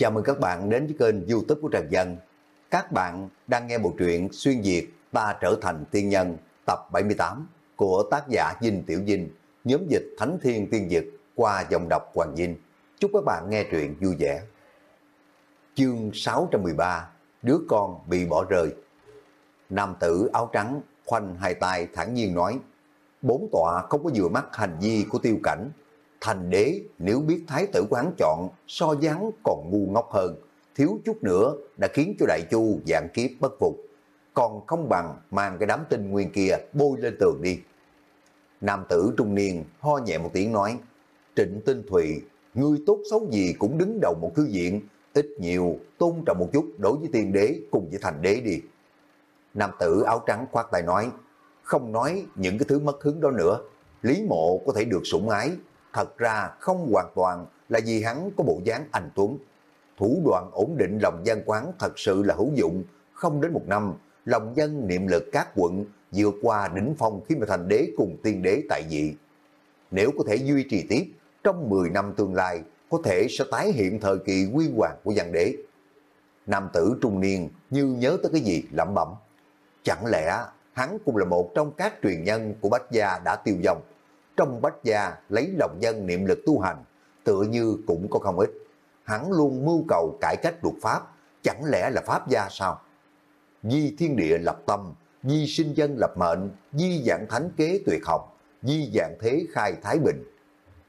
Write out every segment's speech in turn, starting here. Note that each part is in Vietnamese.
Chào mừng các bạn đến với kênh youtube của Trần Dân. Các bạn đang nghe bộ truyện Xuyên Việt Ta Trở Thành Tiên Nhân tập 78 của tác giả Dinh Tiểu Dinh, nhóm dịch Thánh Thiên Tiên Dực qua dòng đọc Hoàng Dinh. Chúc các bạn nghe truyện vui vẻ. Chương 613 Đứa con bị bỏ rơi Nam tử áo trắng khoanh hai tay thản nhiên nói Bốn tọa không có vừa mắt hành vi của tiêu cảnh Thành đế nếu biết thái tử của hắn chọn so dáng còn ngu ngốc hơn, thiếu chút nữa đã khiến cho đại chu dạng kiếp bất phục. Còn không bằng mang cái đám tinh nguyên kia bôi lên tường đi. Nam tử trung niên ho nhẹ một tiếng nói, Trịnh Tinh Thụy, ngươi tốt xấu gì cũng đứng đầu một thư viện, ít nhiều tôn trọng một chút đối với tiên đế cùng với thành đế đi. Nam tử áo trắng khoát tay nói, không nói những cái thứ mất hứng đó nữa, Lý Mộ có thể được sủng ái, thật ra không hoàn toàn là vì hắn có bộ dáng anh Tuấn. Thủ đoạn ổn định lòng dân quán thật sự là hữu dụng, không đến một năm, lòng dân niệm lực các quận vượt qua đỉnh phong khi mà thành đế cùng tiên đế tại vị. Nếu có thể duy trì tiếp, trong 10 năm tương lai, có thể sẽ tái hiện thời kỳ quy hoàng của văn đế. Nam tử trung niên như nhớ tới cái gì lẩm bẩm. Chẳng lẽ hắn cũng là một trong các truyền nhân của Bách Gia đã tiêu vong, trong bách gia lấy lòng dân niệm lực tu hành, tựa như cũng có không ít. Hắn luôn mưu cầu cải cách luật pháp, chẳng lẽ là pháp gia sao? Di thiên địa lập tâm, di sinh dân lập mệnh, di dạng thánh kế tuyệt học, di dạng thế khai thái bình.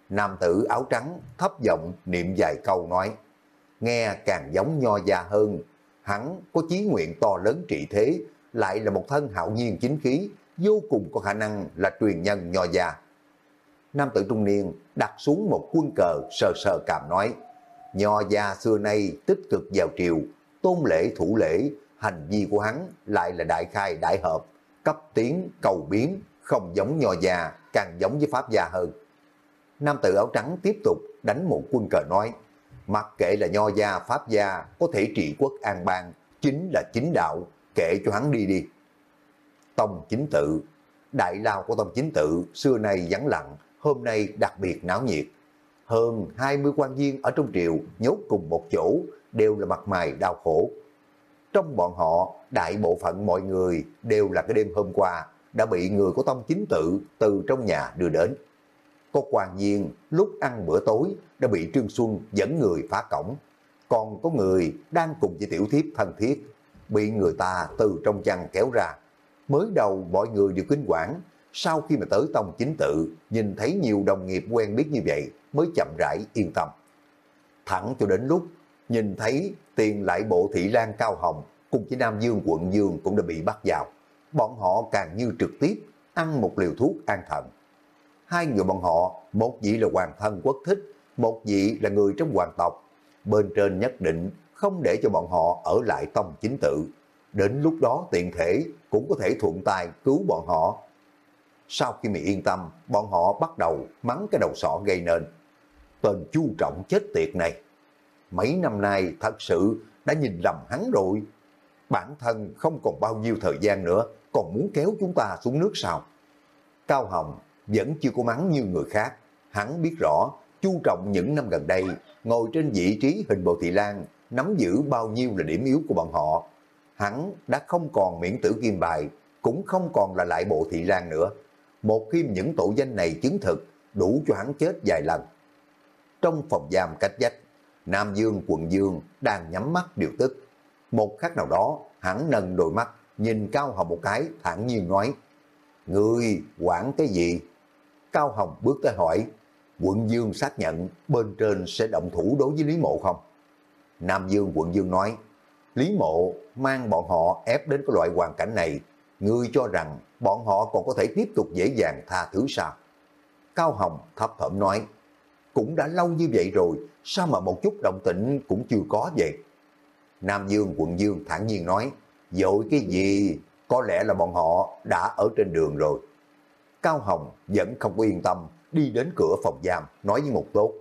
Nam tử áo trắng thấp giọng niệm vài câu nói, nghe càng giống nho già hơn, hắn có chí nguyện to lớn trị thế, lại là một thân hạo nhiên chính khí, vô cùng có khả năng là truyền nhân nho già nam tử trung niên đặt xuống một quân cờ sờ sờ cảm nói, nho gia xưa nay tích cực vào triều, tôn lễ thủ lễ, hành vi của hắn lại là đại khai đại hợp, cấp tiến cầu biến, không giống nho gia, càng giống với pháp gia hơn. Nam tử áo trắng tiếp tục đánh một quân cờ nói, mặc kệ là nho gia, pháp gia có thể trị quốc an bang, chính là chính đạo, kệ cho hắn đi đi. Tông chính tự, đại lao của tông chính tự xưa nay vắng lặng, hôm nay đặc biệt náo nhiệt. Hơn 20 quan viên ở trong triều nhốt cùng một chỗ đều là mặt mày đau khổ. Trong bọn họ, đại bộ phận mọi người đều là cái đêm hôm qua đã bị người của tông chính tự từ trong nhà đưa đến. Có quan viên lúc ăn bữa tối đã bị Trương Xuân dẫn người phá cổng. Còn có người đang cùng với tiểu thiếp thân thiết, bị người ta từ trong chăn kéo ra. Mới đầu mọi người đều kinh quản, sau khi mà tới tông chính tự, nhìn thấy nhiều đồng nghiệp quen biết như vậy mới chậm rãi yên tâm. Thẳng cho đến lúc nhìn thấy tiền lại bộ thị lan cao hồng cùng với Nam Dương quận Dương cũng đã bị bắt vào. Bọn họ càng như trực tiếp ăn một liều thuốc an thần. Hai người bọn họ, một vị là hoàng thân quốc thích, một vị là người trong hoàng tộc. Bên trên nhất định không để cho bọn họ ở lại tông chính tự. Đến lúc đó tiện thể cũng có thể thuận tay cứu bọn họ sau khi mày yên tâm, bọn họ bắt đầu mắng cái đầu sọ gây nên. Tên chu trọng chết tiệt này. Mấy năm nay thật sự đã nhìn lầm hắn rồi. Bản thân không còn bao nhiêu thời gian nữa, còn muốn kéo chúng ta xuống nước sao? Cao Hồng vẫn chưa có mắng như người khác. Hắn biết rõ, chu trọng những năm gần đây, ngồi trên vị trí hình bộ thị lan, nắm giữ bao nhiêu là điểm yếu của bọn họ. Hắn đã không còn miễn tử kim bài, cũng không còn là lại bộ thị lan nữa một khi những tội danh này chứng thực, đủ cho hắn chết vài lần. Trong phòng giam cách dách, Nam Dương quận Dương đang nhắm mắt điều tức. Một khắc nào đó, hắn nâng đôi mắt, nhìn Cao Hồng một cái, thẳng nhiên nói, Ngươi quản cái gì? Cao Hồng bước tới hỏi, quận Dương xác nhận bên trên sẽ động thủ đối với Lý Mộ không? Nam Dương quận Dương nói, Lý Mộ mang bọn họ ép đến cái loại hoàn cảnh này, ngươi cho rằng bọn họ còn có thể tiếp tục dễ dàng tha thứ sao? Cao Hồng thấp thẩm nói, cũng đã lâu như vậy rồi, sao mà một chút động tĩnh cũng chưa có vậy? Nam Dương quận Dương thản nhiên nói, dội cái gì, có lẽ là bọn họ đã ở trên đường rồi. Cao Hồng vẫn không có yên tâm, đi đến cửa phòng giam, nói với Ngục Tốt,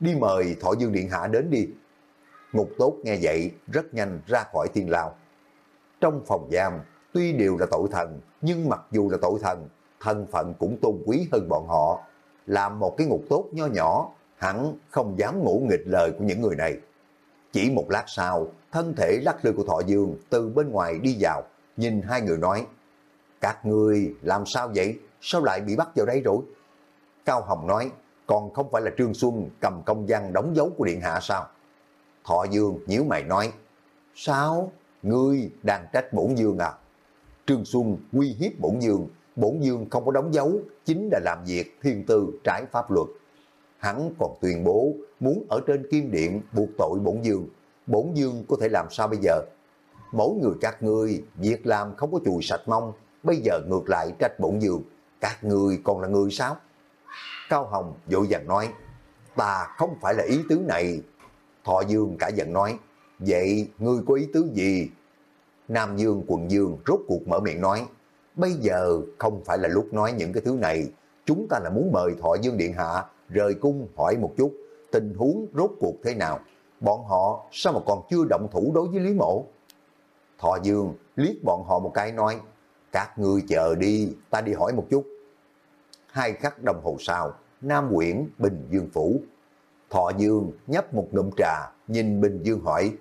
đi mời Thọ Dương Điện Hạ đến đi. Ngục Tốt nghe vậy, rất nhanh ra khỏi thiên lao. Trong phòng giam, tuy đều là tội thần, nhưng mặc dù là tội thần, thân phận cũng tôn quý hơn bọn họ. Làm một cái ngục tốt nho nhỏ, hẳn không dám ngủ nghịch lời của những người này. Chỉ một lát sau, thân thể lắc lư của Thọ Dương từ bên ngoài đi vào, nhìn hai người nói, Các người làm sao vậy? Sao lại bị bắt vào đây rồi? Cao Hồng nói, còn không phải là Trương Xuân cầm công văn đóng dấu của Điện Hạ sao? Thọ Dương nhíu mày nói, Sao? Ngươi đang trách bổn dương à? Trương Xuân uy hiếp bổn dương, bổn dương không có đóng dấu, chính là làm việc thiên tư trái pháp luật. Hắn còn tuyên bố muốn ở trên kim điện buộc tội bổn dương. Bổn dương có thể làm sao bây giờ? Mỗi người các ngươi việc làm không có chùi sạch mông, bây giờ ngược lại trách bổn dương. Các ngươi còn là người sao? Cao Hồng vội vàng nói, ta không phải là ý tứ này. Thọ Dương cả giận nói, vậy ngươi có ý tứ gì? Nam Dương quận Dương rốt cuộc mở miệng nói, bây giờ không phải là lúc nói những cái thứ này, chúng ta là muốn mời Thọ Dương Điện Hạ rời cung hỏi một chút, tình huống rốt cuộc thế nào? Bọn họ sao mà còn chưa động thủ đối với Lý Mộ? Thọ Dương liếc bọn họ một cái nói, các ngươi chờ đi, ta đi hỏi một chút. Hai khắc đồng hồ sau, Nam Quyển, Bình Dương Phủ. Thọ Dương nhấp một ngụm trà, nhìn Bình Dương hỏi,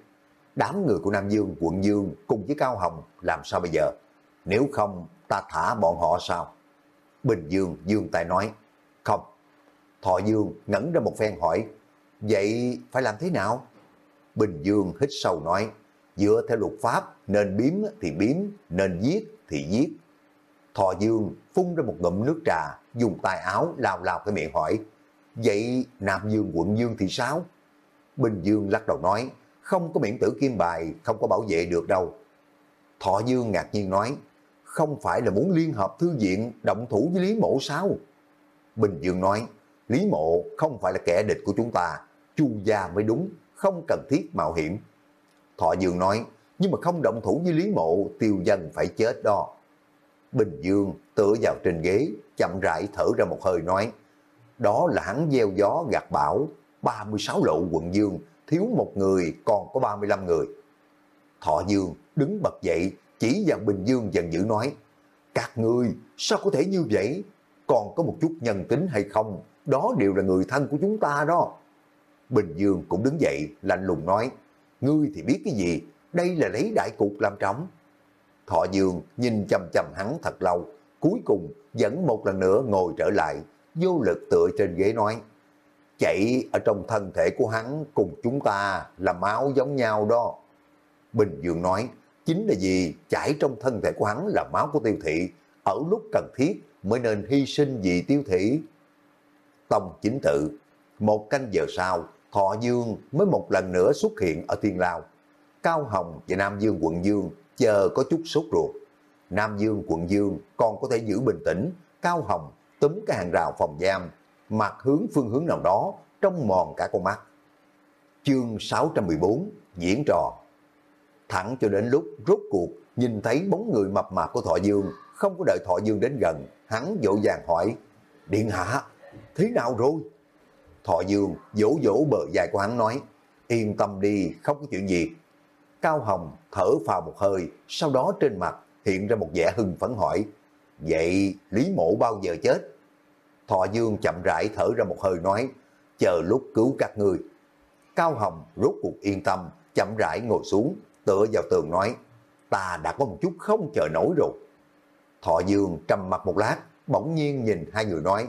đám người của Nam Dương, quận Dương cùng với Cao Hồng làm sao bây giờ? Nếu không, ta thả bọn họ sao? Bình Dương Dương Tài nói, không. Thọ Dương ngẩn ra một phen hỏi, vậy phải làm thế nào? Bình Dương hít sâu nói, dựa theo luật pháp, nên biếm thì biếm, nên giết thì giết. Thọ Dương phun ra một ngụm nước trà, dùng tay áo lao lao cái miệng hỏi, vậy Nam Dương quận Dương thì sao? Bình Dương lắc đầu nói, không có miễn tử kim bài, không có bảo vệ được đâu. Thọ Dương ngạc nhiên nói, không phải là muốn liên hợp thư viện động thủ với Lý Mộ sao? Bình Dương nói, Lý Mộ không phải là kẻ địch của chúng ta, chu gia mới đúng, không cần thiết mạo hiểm. Thọ Dương nói, nhưng mà không động thủ với Lý Mộ, tiêu dân phải chết đó. Bình Dương tựa vào trên ghế, chậm rãi thở ra một hơi nói, đó là hắn gieo gió gạt bão, 36 lộ quận Dương, thiếu một người còn có 35 người. Thọ Dương đứng bật dậy, chỉ vào Bình Dương dần dữ nói, các ngươi sao có thể như vậy? Còn có một chút nhân tính hay không? Đó đều là người thân của chúng ta đó. Bình Dương cũng đứng dậy, lạnh lùng nói, ngươi thì biết cái gì, đây là lấy đại cục làm trọng. Thọ Dương nhìn chầm chầm hắn thật lâu, cuối cùng vẫn một lần nữa ngồi trở lại, vô lực tựa trên ghế nói, chạy ở trong thân thể của hắn cùng chúng ta là máu giống nhau đó. Bình Dương nói, chính là vì chảy trong thân thể của hắn là máu của tiêu thị, ở lúc cần thiết mới nên hy sinh vì tiêu thị. Tông chính tự, một canh giờ sau, Thọ Dương mới một lần nữa xuất hiện ở Thiên Lao. Cao Hồng và Nam Dương quận Dương chờ có chút sốt ruột. Nam Dương quận Dương còn có thể giữ bình tĩnh, Cao Hồng túm cái hàng rào phòng giam, mặt hướng phương hướng nào đó, trong mòn cả con mắt. Chương 614 Diễn trò Thẳng cho đến lúc rốt cuộc nhìn thấy bóng người mập mạp của Thọ Dương, không có đợi Thọ Dương đến gần, hắn dỗ dàng hỏi, Điện hạ, thế nào rồi? Thọ Dương vỗ vỗ bờ dài của hắn nói, yên tâm đi, không có chuyện gì. Cao Hồng thở phào một hơi, sau đó trên mặt hiện ra một vẻ hưng phấn hỏi, vậy Lý Mộ bao giờ chết? Thọ Dương chậm rãi thở ra một hơi nói, chờ lúc cứu các người. Cao Hồng rốt cuộc yên tâm, chậm rãi ngồi xuống, tựa vào tường nói, ta đã có một chút không chờ nổi rồi. Thọ Dương trầm mặt một lát, bỗng nhiên nhìn hai người nói,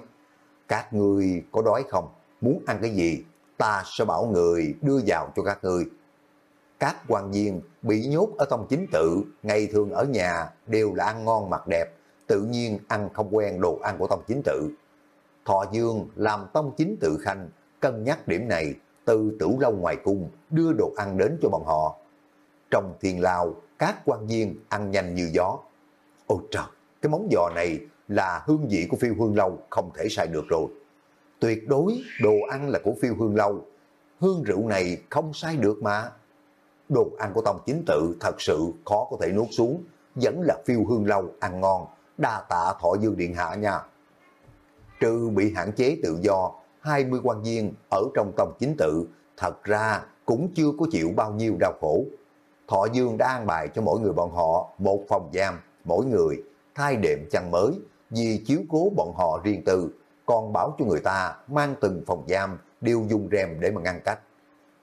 các người có đói không? Muốn ăn cái gì? Ta sẽ bảo người đưa vào cho các người Các quan viên bị nhốt ở trong chính tự, ngày thường ở nhà đều là ăn ngon mặc đẹp, tự nhiên ăn không quen đồ ăn của tông chính tự. Thọ Dương làm tông chính tự khanh, cân nhắc điểm này, từ tử lâu ngoài cung đưa đồ ăn đến cho bọn họ. Trong thiên lao, các quan viên ăn nhanh như gió. Ôi trời, cái món giò này là hương vị của phiêu hương lâu, không thể sai được rồi. Tuyệt đối đồ ăn là của phiêu hương lâu, hương rượu này không sai được mà. Đồ ăn của tông chính tự thật sự khó có thể nuốt xuống, vẫn là phiêu hương lâu ăn ngon, đa tạ thọ dương điện hạ nha. Trừ bị hạn chế tự do, 20 quan viên ở trong tông chính tự thật ra cũng chưa có chịu bao nhiêu đau khổ. Thọ Dương đã an bài cho mỗi người bọn họ một phòng giam, mỗi người thay đệm chăn mới vì chiếu cố bọn họ riêng tư, còn bảo cho người ta mang từng phòng giam đều dùng rèm để mà ngăn cách.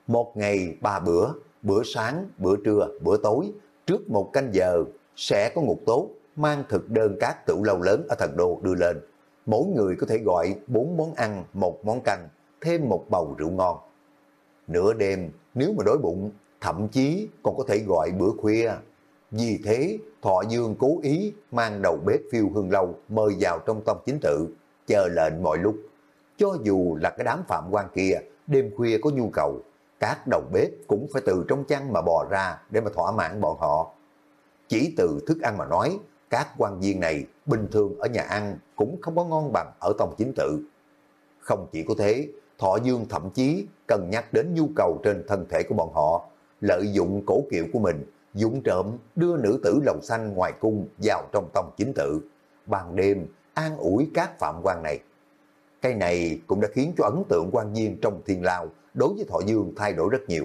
Một ngày ba bữa, bữa sáng, bữa trưa, bữa tối, trước một canh giờ sẽ có ngục tốt mang thực đơn các tửu lâu lớn ở thần đô đưa lên. Mỗi người có thể gọi bốn món ăn, một món canh, thêm một bầu rượu ngon. Nửa đêm, nếu mà đói bụng, thậm chí còn có thể gọi bữa khuya. Vì thế, Thọ Dương cố ý mang đầu bếp phiêu hương lâu mời vào trong tông chính tự, chờ lệnh mọi lúc. Cho dù là cái đám phạm quan kia, đêm khuya có nhu cầu, các đầu bếp cũng phải từ trong chăn mà bò ra để mà thỏa mãn bọn họ. Chỉ từ thức ăn mà nói, các quan viên này bình thường ở nhà ăn cũng không có ngon bằng ở tông chính tự. Không chỉ có thế, Thọ Dương thậm chí cần nhắc đến nhu cầu trên thân thể của bọn họ, lợi dụng cổ kiệu của mình, dũng trộm đưa nữ tử lầu xanh ngoài cung vào trong tông chính tự. Ban đêm, an ủi các phạm quan này. Cái này cũng đã khiến cho ấn tượng quan viên trong thiên lao đối với Thọ Dương thay đổi rất nhiều.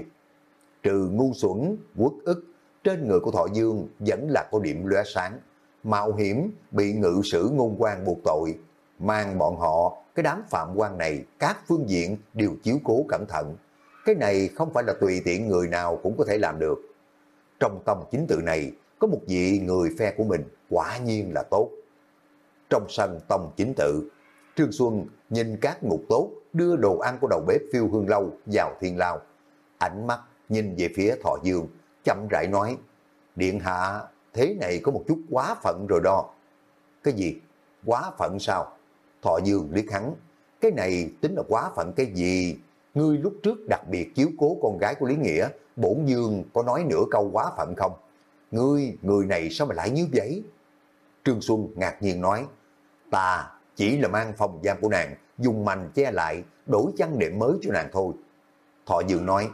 Trừ ngu xuẩn, quốc ức, trên người của Thọ Dương vẫn là có điểm lóe sáng, mạo hiểm bị ngự sử ngôn quan buộc tội, mang bọn họ, cái đám phạm quan này, các phương diện đều chiếu cố cẩn thận. Cái này không phải là tùy tiện người nào cũng có thể làm được. Trong tâm chính tự này, có một vị người phe của mình quả nhiên là tốt. Trong sân tông chính tự, Trương Xuân nhìn các ngục tốt đưa đồ ăn của đầu bếp phiêu hương lâu vào thiên lao. Ánh mắt nhìn về phía Thọ Dương, chậm rãi nói, Điện hạ, thế này có một chút quá phận rồi đó. Cái gì? Quá phận sao? Thọ Dương liếc hắn, cái này tính là quá phận cái gì? Ngươi lúc trước đặc biệt chiếu cố con gái của Lý Nghĩa, bổn Dương có nói nửa câu quá phận không? Ngươi, người này sao mà lại như vậy? Trương Xuân ngạc nhiên nói, ta chỉ là mang phòng giam của nàng, dùng mành che lại, đổi chăn đệm mới cho nàng thôi. Thọ Dương nói,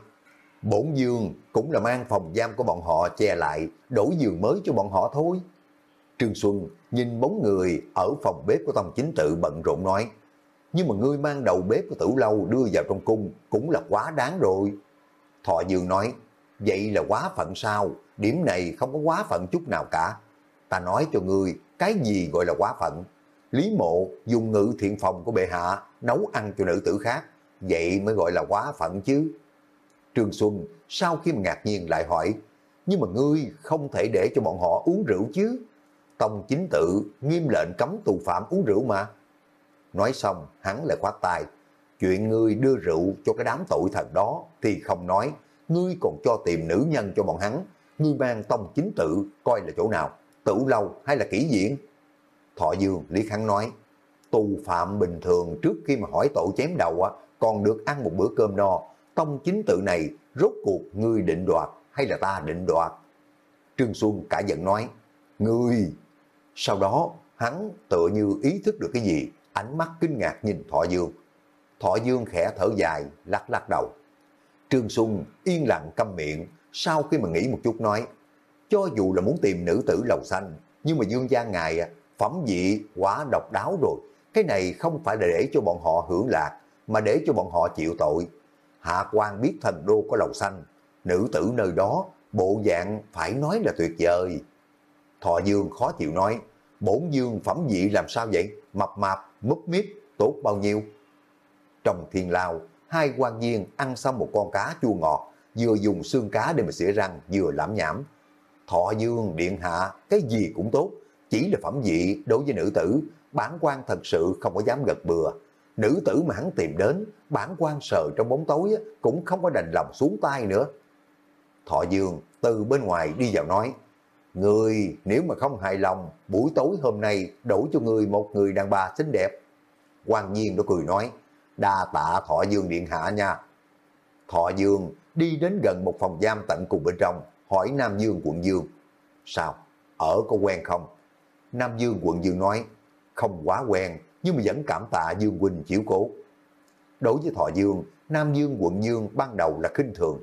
bổn Dương cũng là mang phòng giam của bọn họ che lại, đổi giường mới cho bọn họ thôi. Trương Xuân nhìn bóng người ở phòng bếp của Tông Chính Tự bận rộn nói, nhưng mà ngươi mang đầu bếp của tử lâu đưa vào trong cung cũng là quá đáng rồi. Thọ Dương nói, vậy là quá phận sao? Điểm này không có quá phận chút nào cả. Ta nói cho ngươi, cái gì gọi là quá phận? Lý mộ dùng ngữ thiện phòng của bệ hạ nấu ăn cho nữ tử khác, vậy mới gọi là quá phận chứ. Trương Xuân sau khi mà ngạc nhiên lại hỏi, nhưng mà ngươi không thể để cho bọn họ uống rượu chứ. Tông chính tự nghiêm lệnh cấm tù phạm uống rượu mà. Nói xong, hắn lại khoát tay. Chuyện ngươi đưa rượu cho cái đám tội thần đó thì không nói. Ngươi còn cho tìm nữ nhân cho bọn hắn. Ngươi mang tông chính tự coi là chỗ nào. Tử lâu hay là kỹ diễn? Thọ Dương Lý Khang nói. Tù phạm bình thường trước khi mà hỏi tội chém đầu á, còn được ăn một bữa cơm no. Tông chính tự này rốt cuộc ngươi định đoạt hay là ta định đoạt? Trương Xuân cả giận nói. Ngươi! Sau đó hắn tựa như ý thức được cái gì, ánh mắt kinh ngạc nhìn Thọ Dương. Thọ Dương khẽ thở dài, lắc lắc đầu. Trương Xuân yên lặng câm miệng, sau khi mà nghĩ một chút nói, cho dù là muốn tìm nữ tử lầu xanh, nhưng mà Dương gia ngài à, phẩm vị quá độc đáo rồi, cái này không phải là để cho bọn họ hưởng lạc, mà để cho bọn họ chịu tội. Hạ quan biết thần đô có lầu xanh, nữ tử nơi đó, bộ dạng phải nói là tuyệt vời. Thọ Dương khó chịu nói, bổn dương phẩm vị làm sao vậy? Mập mạp, múp mít, tốt bao nhiêu? Trong thiên lao, hai quan viên ăn xong một con cá chua ngọt, vừa dùng xương cá để mà xỉa răng, vừa lãm nhảm. Thọ dương, điện hạ, cái gì cũng tốt, chỉ là phẩm vị đối với nữ tử, bản quan thật sự không có dám gật bừa. Nữ tử mà hắn tìm đến, bản quan sờ trong bóng tối cũng không có đành lòng xuống tay nữa. Thọ dương từ bên ngoài đi vào nói, Người nếu mà không hài lòng, buổi tối hôm nay đổi cho người một người đàn bà xinh đẹp. quan nhiên đó cười nói, đa tạ Thọ Dương Điện Hạ nha. Thọ Dương đi đến gần một phòng giam tận cùng bên trong, hỏi Nam Dương quận Dương. Sao? Ở có quen không? Nam Dương quận Dương nói, không quá quen, nhưng mà vẫn cảm tạ Dương Quỳnh chiếu cố. Đối với Thọ Dương, Nam Dương quận Dương ban đầu là khinh thường.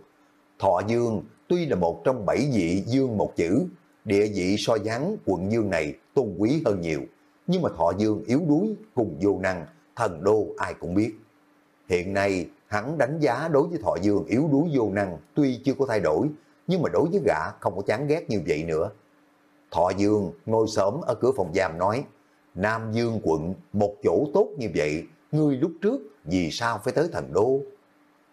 Thọ Dương tuy là một trong bảy vị Dương một chữ, địa vị so dáng quận Dương này tôn quý hơn nhiều, nhưng mà Thọ Dương yếu đuối cùng vô năng, thần đô ai cũng biết. Hiện nay hắn đánh giá đối với Thọ Dương yếu đuối vô năng tuy chưa có thay đổi, nhưng mà đối với gã không có chán ghét như vậy nữa. Thọ Dương ngồi sớm ở cửa phòng giam nói, Nam Dương quận một chỗ tốt như vậy, ngươi lúc trước vì sao phải tới thần đô?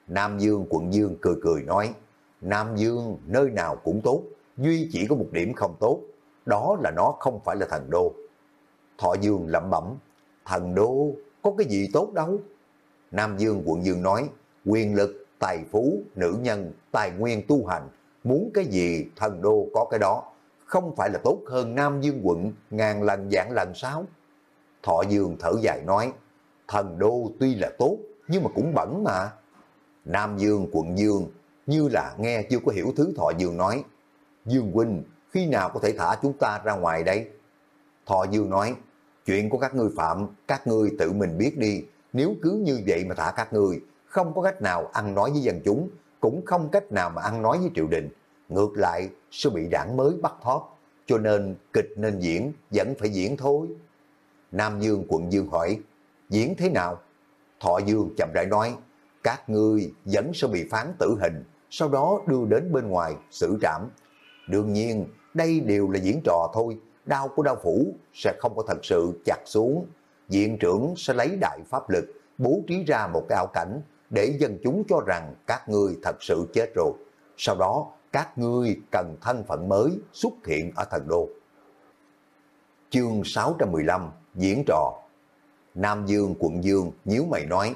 Nam Dương quận Dương cười cười nói, Nam Dương nơi nào cũng tốt, duy chỉ có một điểm không tốt, đó là nó không phải là thần đô. Thọ Dương lẩm bẩm, thần đô có cái gì tốt đâu. Nam Dương quận Dương nói, quyền lực, tài phú, nữ nhân, tài nguyên tu hành, muốn cái gì thần đô có cái đó, không phải là tốt hơn Nam Dương quận ngàn lần dạng lần sao? Thọ Dương thở dài nói, thần đô tuy là tốt, nhưng mà cũng bẩn mà. Nam Dương quận Dương như là nghe chưa có hiểu thứ Thọ Dương nói. Dương huynh, khi nào có thể thả chúng ta ra ngoài đây? Thọ Dương nói, chuyện của các ngươi phạm, các ngươi tự mình biết đi. Nếu cứ như vậy mà thả các ngươi, không có cách nào ăn nói với dân chúng, cũng không cách nào mà ăn nói với triều đình. Ngược lại, sẽ bị đảng mới bắt thóp, cho nên kịch nên diễn, vẫn phải diễn thôi. Nam Dương quận Dương hỏi, diễn thế nào? Thọ Dương chậm rãi nói, các ngươi vẫn sẽ bị phán tử hình, sau đó đưa đến bên ngoài xử trảm. Đương nhiên, đây đều là diễn trò thôi, đau của đau phủ sẽ không có thật sự chặt xuống. Diện trưởng sẽ lấy đại pháp lực, bố trí ra một cái ảo cảnh để dân chúng cho rằng các ngươi thật sự chết rồi. Sau đó, các ngươi cần thân phận mới xuất hiện ở thần đô. Chương 615 Diễn trò Nam Dương, quận Dương nhíu mày nói,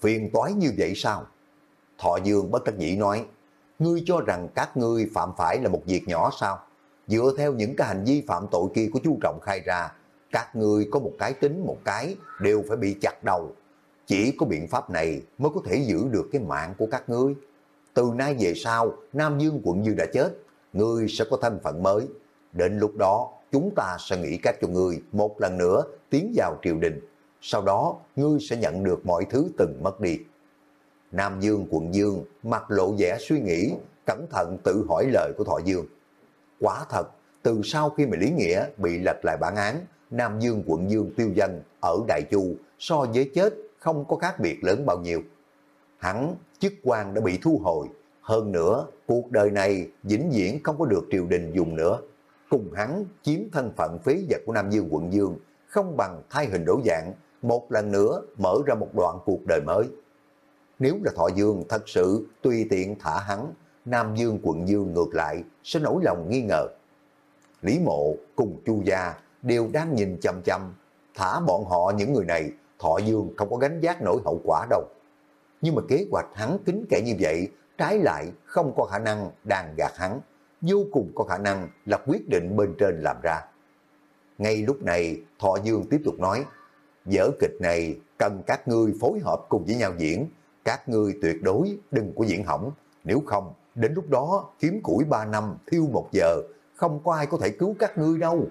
Phiền toái như vậy sao? Thọ Dương bất đắc dĩ nói, Ngươi cho rằng các ngươi phạm phải là một việc nhỏ sao? Dựa theo những cái hành vi phạm tội kia của chú Trọng khai ra, Các ngươi có một cái tính, một cái đều phải bị chặt đầu Chỉ có biện pháp này mới có thể giữ được cái mạng của các ngươi từ nay về sau Nam Dương quận Dương đã chết Ngươi sẽ có thân phận mới Đến lúc đó chúng ta sẽ nghĩ cách cho ngươi một lần nữa tiến vào triều đình. Sau đó, ngươi sẽ nhận được mọi thứ từng mất đi. Nam Dương quận Dương mặt lộ vẻ suy nghĩ, cẩn thận tự hỏi lời của Thọ Dương. Quả thật, từ sau khi mà Lý Nghĩa bị lệch lại bản án, Nam Dương quận Dương tiêu dân ở Đại Chu so với chết không có khác biệt lớn bao nhiêu. Hắn, chức quan đã bị thu hồi, hơn nữa, cuộc đời này vĩnh viễn không có được triều đình dùng nữa cùng hắn chiếm thân phận phế vật của Nam Dương quận Dương, không bằng thay hình đổi dạng, một lần nữa mở ra một đoạn cuộc đời mới. Nếu là Thọ Dương thật sự tùy tiện thả hắn, Nam Dương quận Dương ngược lại sẽ nổi lòng nghi ngờ. Lý Mộ cùng Chu Gia đều đang nhìn chăm chăm, thả bọn họ những người này, Thọ Dương không có gánh giác nổi hậu quả đâu. Nhưng mà kế hoạch hắn kính kẻ như vậy, trái lại không có khả năng đàn gạt hắn vô cùng có khả năng là quyết định bên trên làm ra. Ngay lúc này, Thọ Dương tiếp tục nói, dở kịch này cần các ngươi phối hợp cùng với nhau diễn, các ngươi tuyệt đối đừng có diễn hỏng, nếu không, đến lúc đó kiếm củi 3 năm, thiêu một giờ, không có ai có thể cứu các ngươi đâu.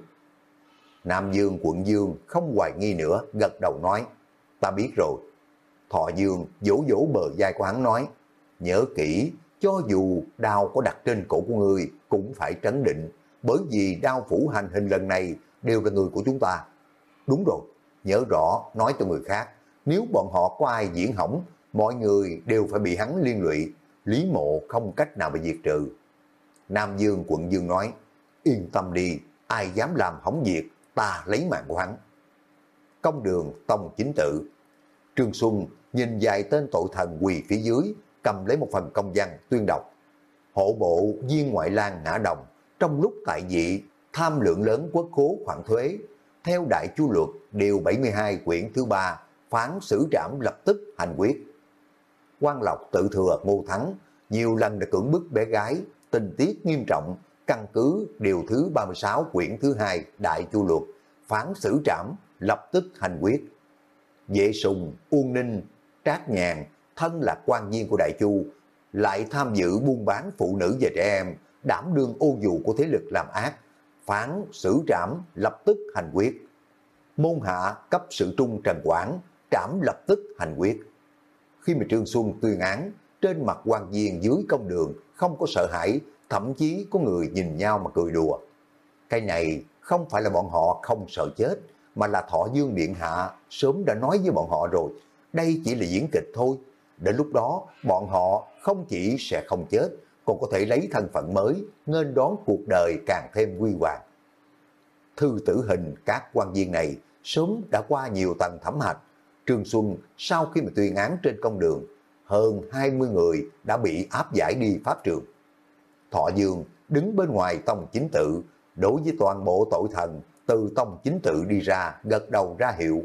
Nam Dương quận Dương không hoài nghi nữa, gật đầu nói, ta biết rồi. Thọ Dương vỗ vỗ bờ vai của hắn nói, nhớ kỹ, cho dù đau có đặt trên cổ của người cũng phải trấn định, bởi vì đau phủ hành hình lần này đều là người của chúng ta. Đúng rồi, nhớ rõ nói cho người khác, nếu bọn họ có ai diễn hỏng, mọi người đều phải bị hắn liên lụy, Lý Mộ không cách nào bị diệt trừ. Nam Dương quận Dương nói, yên tâm đi, ai dám làm hỏng việc, ta lấy mạng của hắn. Công đường Tông Chính Tự Trương Xuân nhìn dài tên tội thần quỳ phía dưới, cầm lấy một phần công văn tuyên đọc. Hộ bộ viên ngoại lang ngã đồng, trong lúc tại dị tham lượng lớn quốc khố khoản thuế, theo đại chu luật điều 72 quyển thứ ba phán xử trảm lập tức hành quyết. quan Lộc tự thừa Ngô Thắng, nhiều lần đã cưỡng bức bé gái, tình tiết nghiêm trọng, căn cứ điều thứ 36 quyển thứ hai Đại Chu Luật, phán xử trảm, lập tức hành quyết. Vệ Sùng, Uông Ninh, Trác Nhàn, thân là quan viên của Đại Chu, lại tham dự buôn bán phụ nữ và trẻ em, đảm đương ô dù của thế lực làm ác, phán, xử trảm, lập tức hành quyết. Môn hạ cấp sự trung Trần Quảng, trảm lập tức hành quyết. Khi mà Trương Xuân tuyên án, trên mặt quan viên dưới công đường không có sợ hãi, thậm chí có người nhìn nhau mà cười đùa. Cái này không phải là bọn họ không sợ chết, mà là Thọ Dương Điện Hạ sớm đã nói với bọn họ rồi. Đây chỉ là diễn kịch thôi, Đến lúc đó, bọn họ không chỉ sẽ không chết, còn có thể lấy thân phận mới, nên đón cuộc đời càng thêm quy hoàng. Thư tử hình các quan viên này sớm đã qua nhiều tầng thẩm hạch. Trương Xuân sau khi mà tuyên án trên công đường, hơn 20 người đã bị áp giải đi pháp trường. Thọ Dương đứng bên ngoài tông chính tự, đối với toàn bộ tội thần từ tông chính tự đi ra, gật đầu ra hiệu.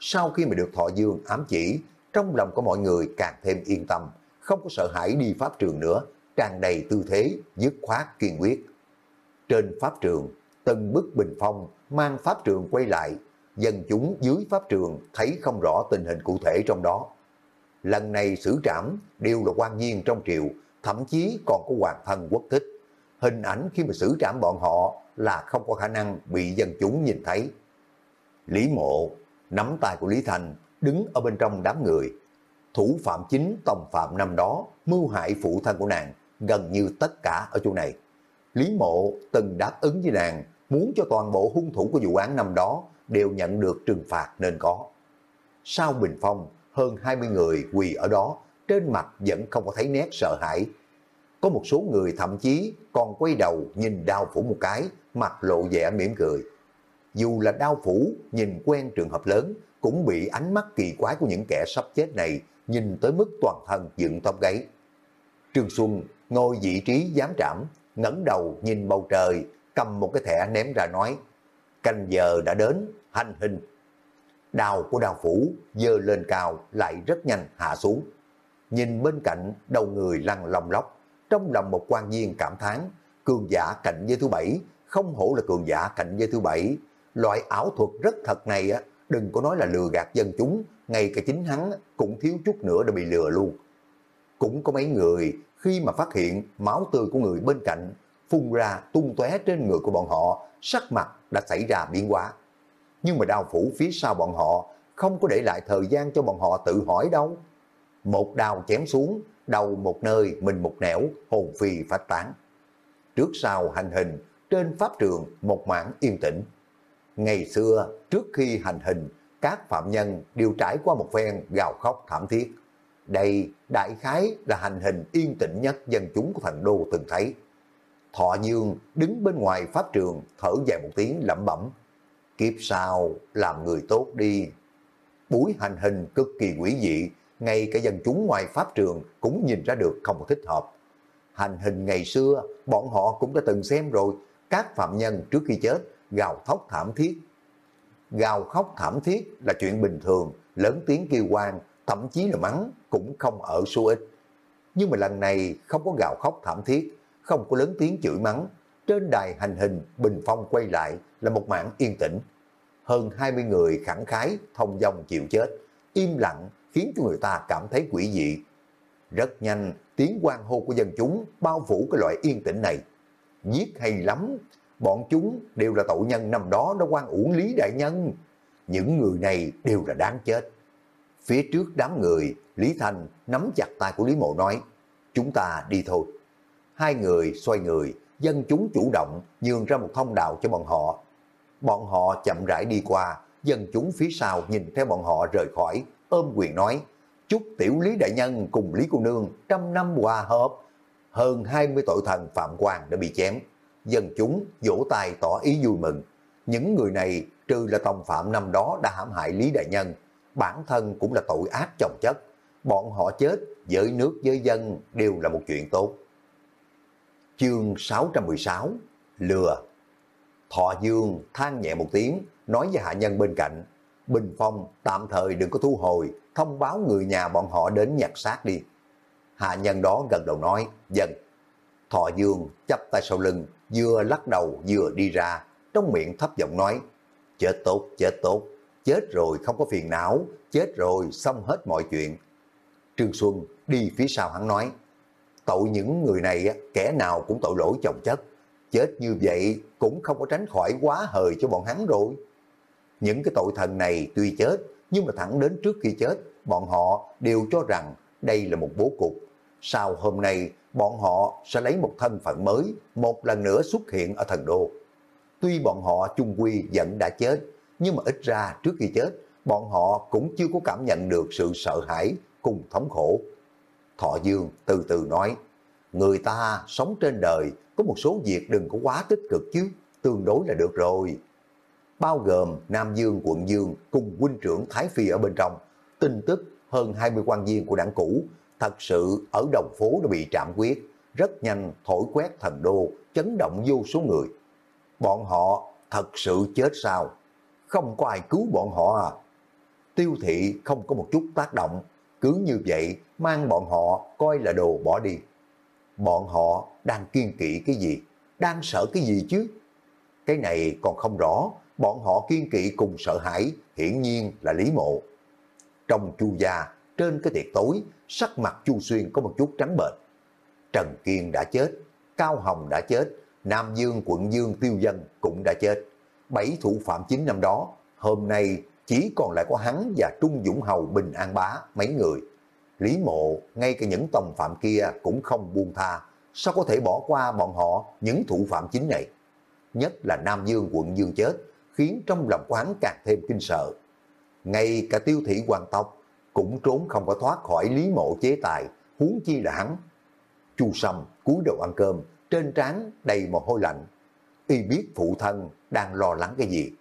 Sau khi mà được Thọ Dương ám chỉ, trong lòng của mọi người càng thêm yên tâm, không có sợ hãi đi pháp trường nữa, tràn đầy tư thế, dứt khoát kiên quyết. Trên pháp trường, từng bức bình phong mang pháp trường quay lại, dân chúng dưới pháp trường thấy không rõ tình hình cụ thể trong đó. Lần này xử trảm đều là quan nhiên trong triều, thậm chí còn có hoàng thân quốc thích. Hình ảnh khi mà xử trảm bọn họ là không có khả năng bị dân chúng nhìn thấy. Lý mộ nắm tay của Lý Thành đứng ở bên trong đám người. Thủ phạm chính tòng phạm năm đó mưu hại phụ thân của nàng gần như tất cả ở chỗ này. Lý mộ từng đáp ứng với nàng muốn cho toàn bộ hung thủ của vụ án năm đó đều nhận được trừng phạt nên có. Sau bình phong, hơn 20 người quỳ ở đó, trên mặt vẫn không có thấy nét sợ hãi. Có một số người thậm chí còn quay đầu nhìn đao phủ một cái, mặt lộ vẻ mỉm cười. Dù là đao phủ nhìn quen trường hợp lớn, cũng bị ánh mắt kỳ quái của những kẻ sắp chết này nhìn tới mức toàn thân dựng tóc gáy. Trương Xuân ngồi vị trí giám trảm, ngẩng đầu nhìn bầu trời, cầm một cái thẻ ném ra nói, canh giờ đã đến, hành hình. Đào của đào phủ dơ lên cao lại rất nhanh hạ xuống. Nhìn bên cạnh đầu người lăn lòng lóc, trong lòng một quan viên cảm thán cường giả cạnh giới thứ bảy, không hổ là cường giả cạnh giới thứ bảy. Loại ảo thuật rất thật này á, đừng có nói là lừa gạt dân chúng, ngay cả chính hắn cũng thiếu chút nữa đã bị lừa luôn. Cũng có mấy người khi mà phát hiện máu tươi của người bên cạnh phun ra tung tóe trên người của bọn họ, sắc mặt đã xảy ra biến hóa. Nhưng mà đao phủ phía sau bọn họ không có để lại thời gian cho bọn họ tự hỏi đâu. Một đao chém xuống, đầu một nơi, mình một nẻo, hồn phi phát tán. Trước sau hành hình, trên pháp trường một mảng yên tĩnh. Ngày xưa, trước khi hành hình, các phạm nhân đều trải qua một phen gào khóc thảm thiết. Đây đại khái là hành hình yên tĩnh nhất dân chúng của thành đô từng thấy. Thọ Dương đứng bên ngoài pháp trường thở dài một tiếng lẩm bẩm. Kiếp sau làm người tốt đi. Buổi hành hình cực kỳ quỷ dị, ngay cả dân chúng ngoài pháp trường cũng nhìn ra được không thích hợp. Hành hình ngày xưa, bọn họ cũng đã từng xem rồi, các phạm nhân trước khi chết gào khóc thảm thiết. Gào khóc thảm thiết là chuyện bình thường, lớn tiếng kêu quan, thậm chí là mắng cũng không ở số ít. Nhưng mà lần này không có gào khóc thảm thiết, không có lớn tiếng chửi mắng. Trên đài hành hình, bình phong quay lại là một mảng yên tĩnh. Hơn 20 người khẳng khái, thông dong chịu chết, im lặng khiến cho người ta cảm thấy quỷ dị. Rất nhanh, tiếng quan hô của dân chúng bao phủ cái loại yên tĩnh này. Giết hay lắm, bọn chúng đều là tội nhân năm đó đã quan uổng Lý Đại Nhân. Những người này đều là đáng chết. Phía trước đám người, Lý Thành nắm chặt tay của Lý Mộ nói, chúng ta đi thôi. Hai người xoay người, dân chúng chủ động nhường ra một thông đạo cho bọn họ. Bọn họ chậm rãi đi qua, dân chúng phía sau nhìn theo bọn họ rời khỏi, ôm quyền nói, chúc tiểu Lý Đại Nhân cùng Lý Cô Nương trăm năm hòa hợp. Hơn 20 tội thần phạm quan đã bị chém. Dân chúng vỗ tay tỏ ý vui mừng. Những người này trừ là tòng phạm năm đó đã hãm hại Lý Đại Nhân, bản thân cũng là tội ác chồng chất. Bọn họ chết với nước với dân đều là một chuyện tốt. Chương 616 Lừa Thọ Dương than nhẹ một tiếng, nói với hạ nhân bên cạnh, Bình Phong tạm thời đừng có thu hồi, thông báo người nhà bọn họ đến nhặt xác đi. Hạ nhân đó gần đầu nói, dân. Thọ Dương chắp tay sau lưng, vừa lắc đầu vừa đi ra, trong miệng thấp giọng nói, chết tốt, chết tốt, chết rồi không có phiền não, chết rồi xong hết mọi chuyện. Trương Xuân đi phía sau hắn nói, tội những người này kẻ nào cũng tội lỗi chồng chất, chết như vậy cũng không có tránh khỏi quá hời cho bọn hắn rồi. Những cái tội thần này tuy chết, nhưng mà thẳng đến trước khi chết, bọn họ đều cho rằng đây là một bố cục. Sau hôm nay, bọn họ sẽ lấy một thân phận mới, một lần nữa xuất hiện ở thần đô. Tuy bọn họ chung quy vẫn đã chết, nhưng mà ít ra trước khi chết, bọn họ cũng chưa có cảm nhận được sự sợ hãi cùng thống khổ. Thọ Dương từ từ nói, người ta sống trên đời có một số việc đừng có quá tích cực chứ, tương đối là được rồi. Bao gồm Nam Dương quận Dương cùng huynh trưởng Thái Phi ở bên trong, tin tức hơn 20 quan viên của đảng cũ thật sự ở đồng phố đã bị trạm quyết, rất nhanh thổi quét thần đô, chấn động vô số người. Bọn họ thật sự chết sao? Không có ai cứu bọn họ à? Tiêu thị không có một chút tác động, cứ như vậy mang bọn họ coi là đồ bỏ đi. Bọn họ đang kiên kỵ cái gì? Đang sợ cái gì chứ? Cái này còn không rõ, bọn họ kiên kỵ cùng sợ hãi, hiển nhiên là Lý Mộ. Trong chu gia, trên cái tiệc tối, sắc mặt chu Xuyên có một chút trắng bệch. Trần Kiên đã chết, Cao Hồng đã chết, Nam Dương quận Dương tiêu dân cũng đã chết. Bảy thủ phạm chính năm đó, hôm nay chỉ còn lại có hắn và Trung Dũng Hầu Bình An Bá mấy người. Lý Mộ, ngay cả những tòng phạm kia cũng không buông tha, sao có thể bỏ qua bọn họ những thủ phạm chính này? Nhất là Nam Dương quận Dương chết, khiến trong lòng của hắn càng thêm kinh sợ. Ngay cả tiêu thị hoàng tộc cũng trốn không có thoát khỏi Lý Mộ chế tài, huống chi là hắn. Chu Sâm cúi đầu ăn cơm, trên trán đầy mồ hôi lạnh. Y biết phụ thân đang lo lắng cái gì.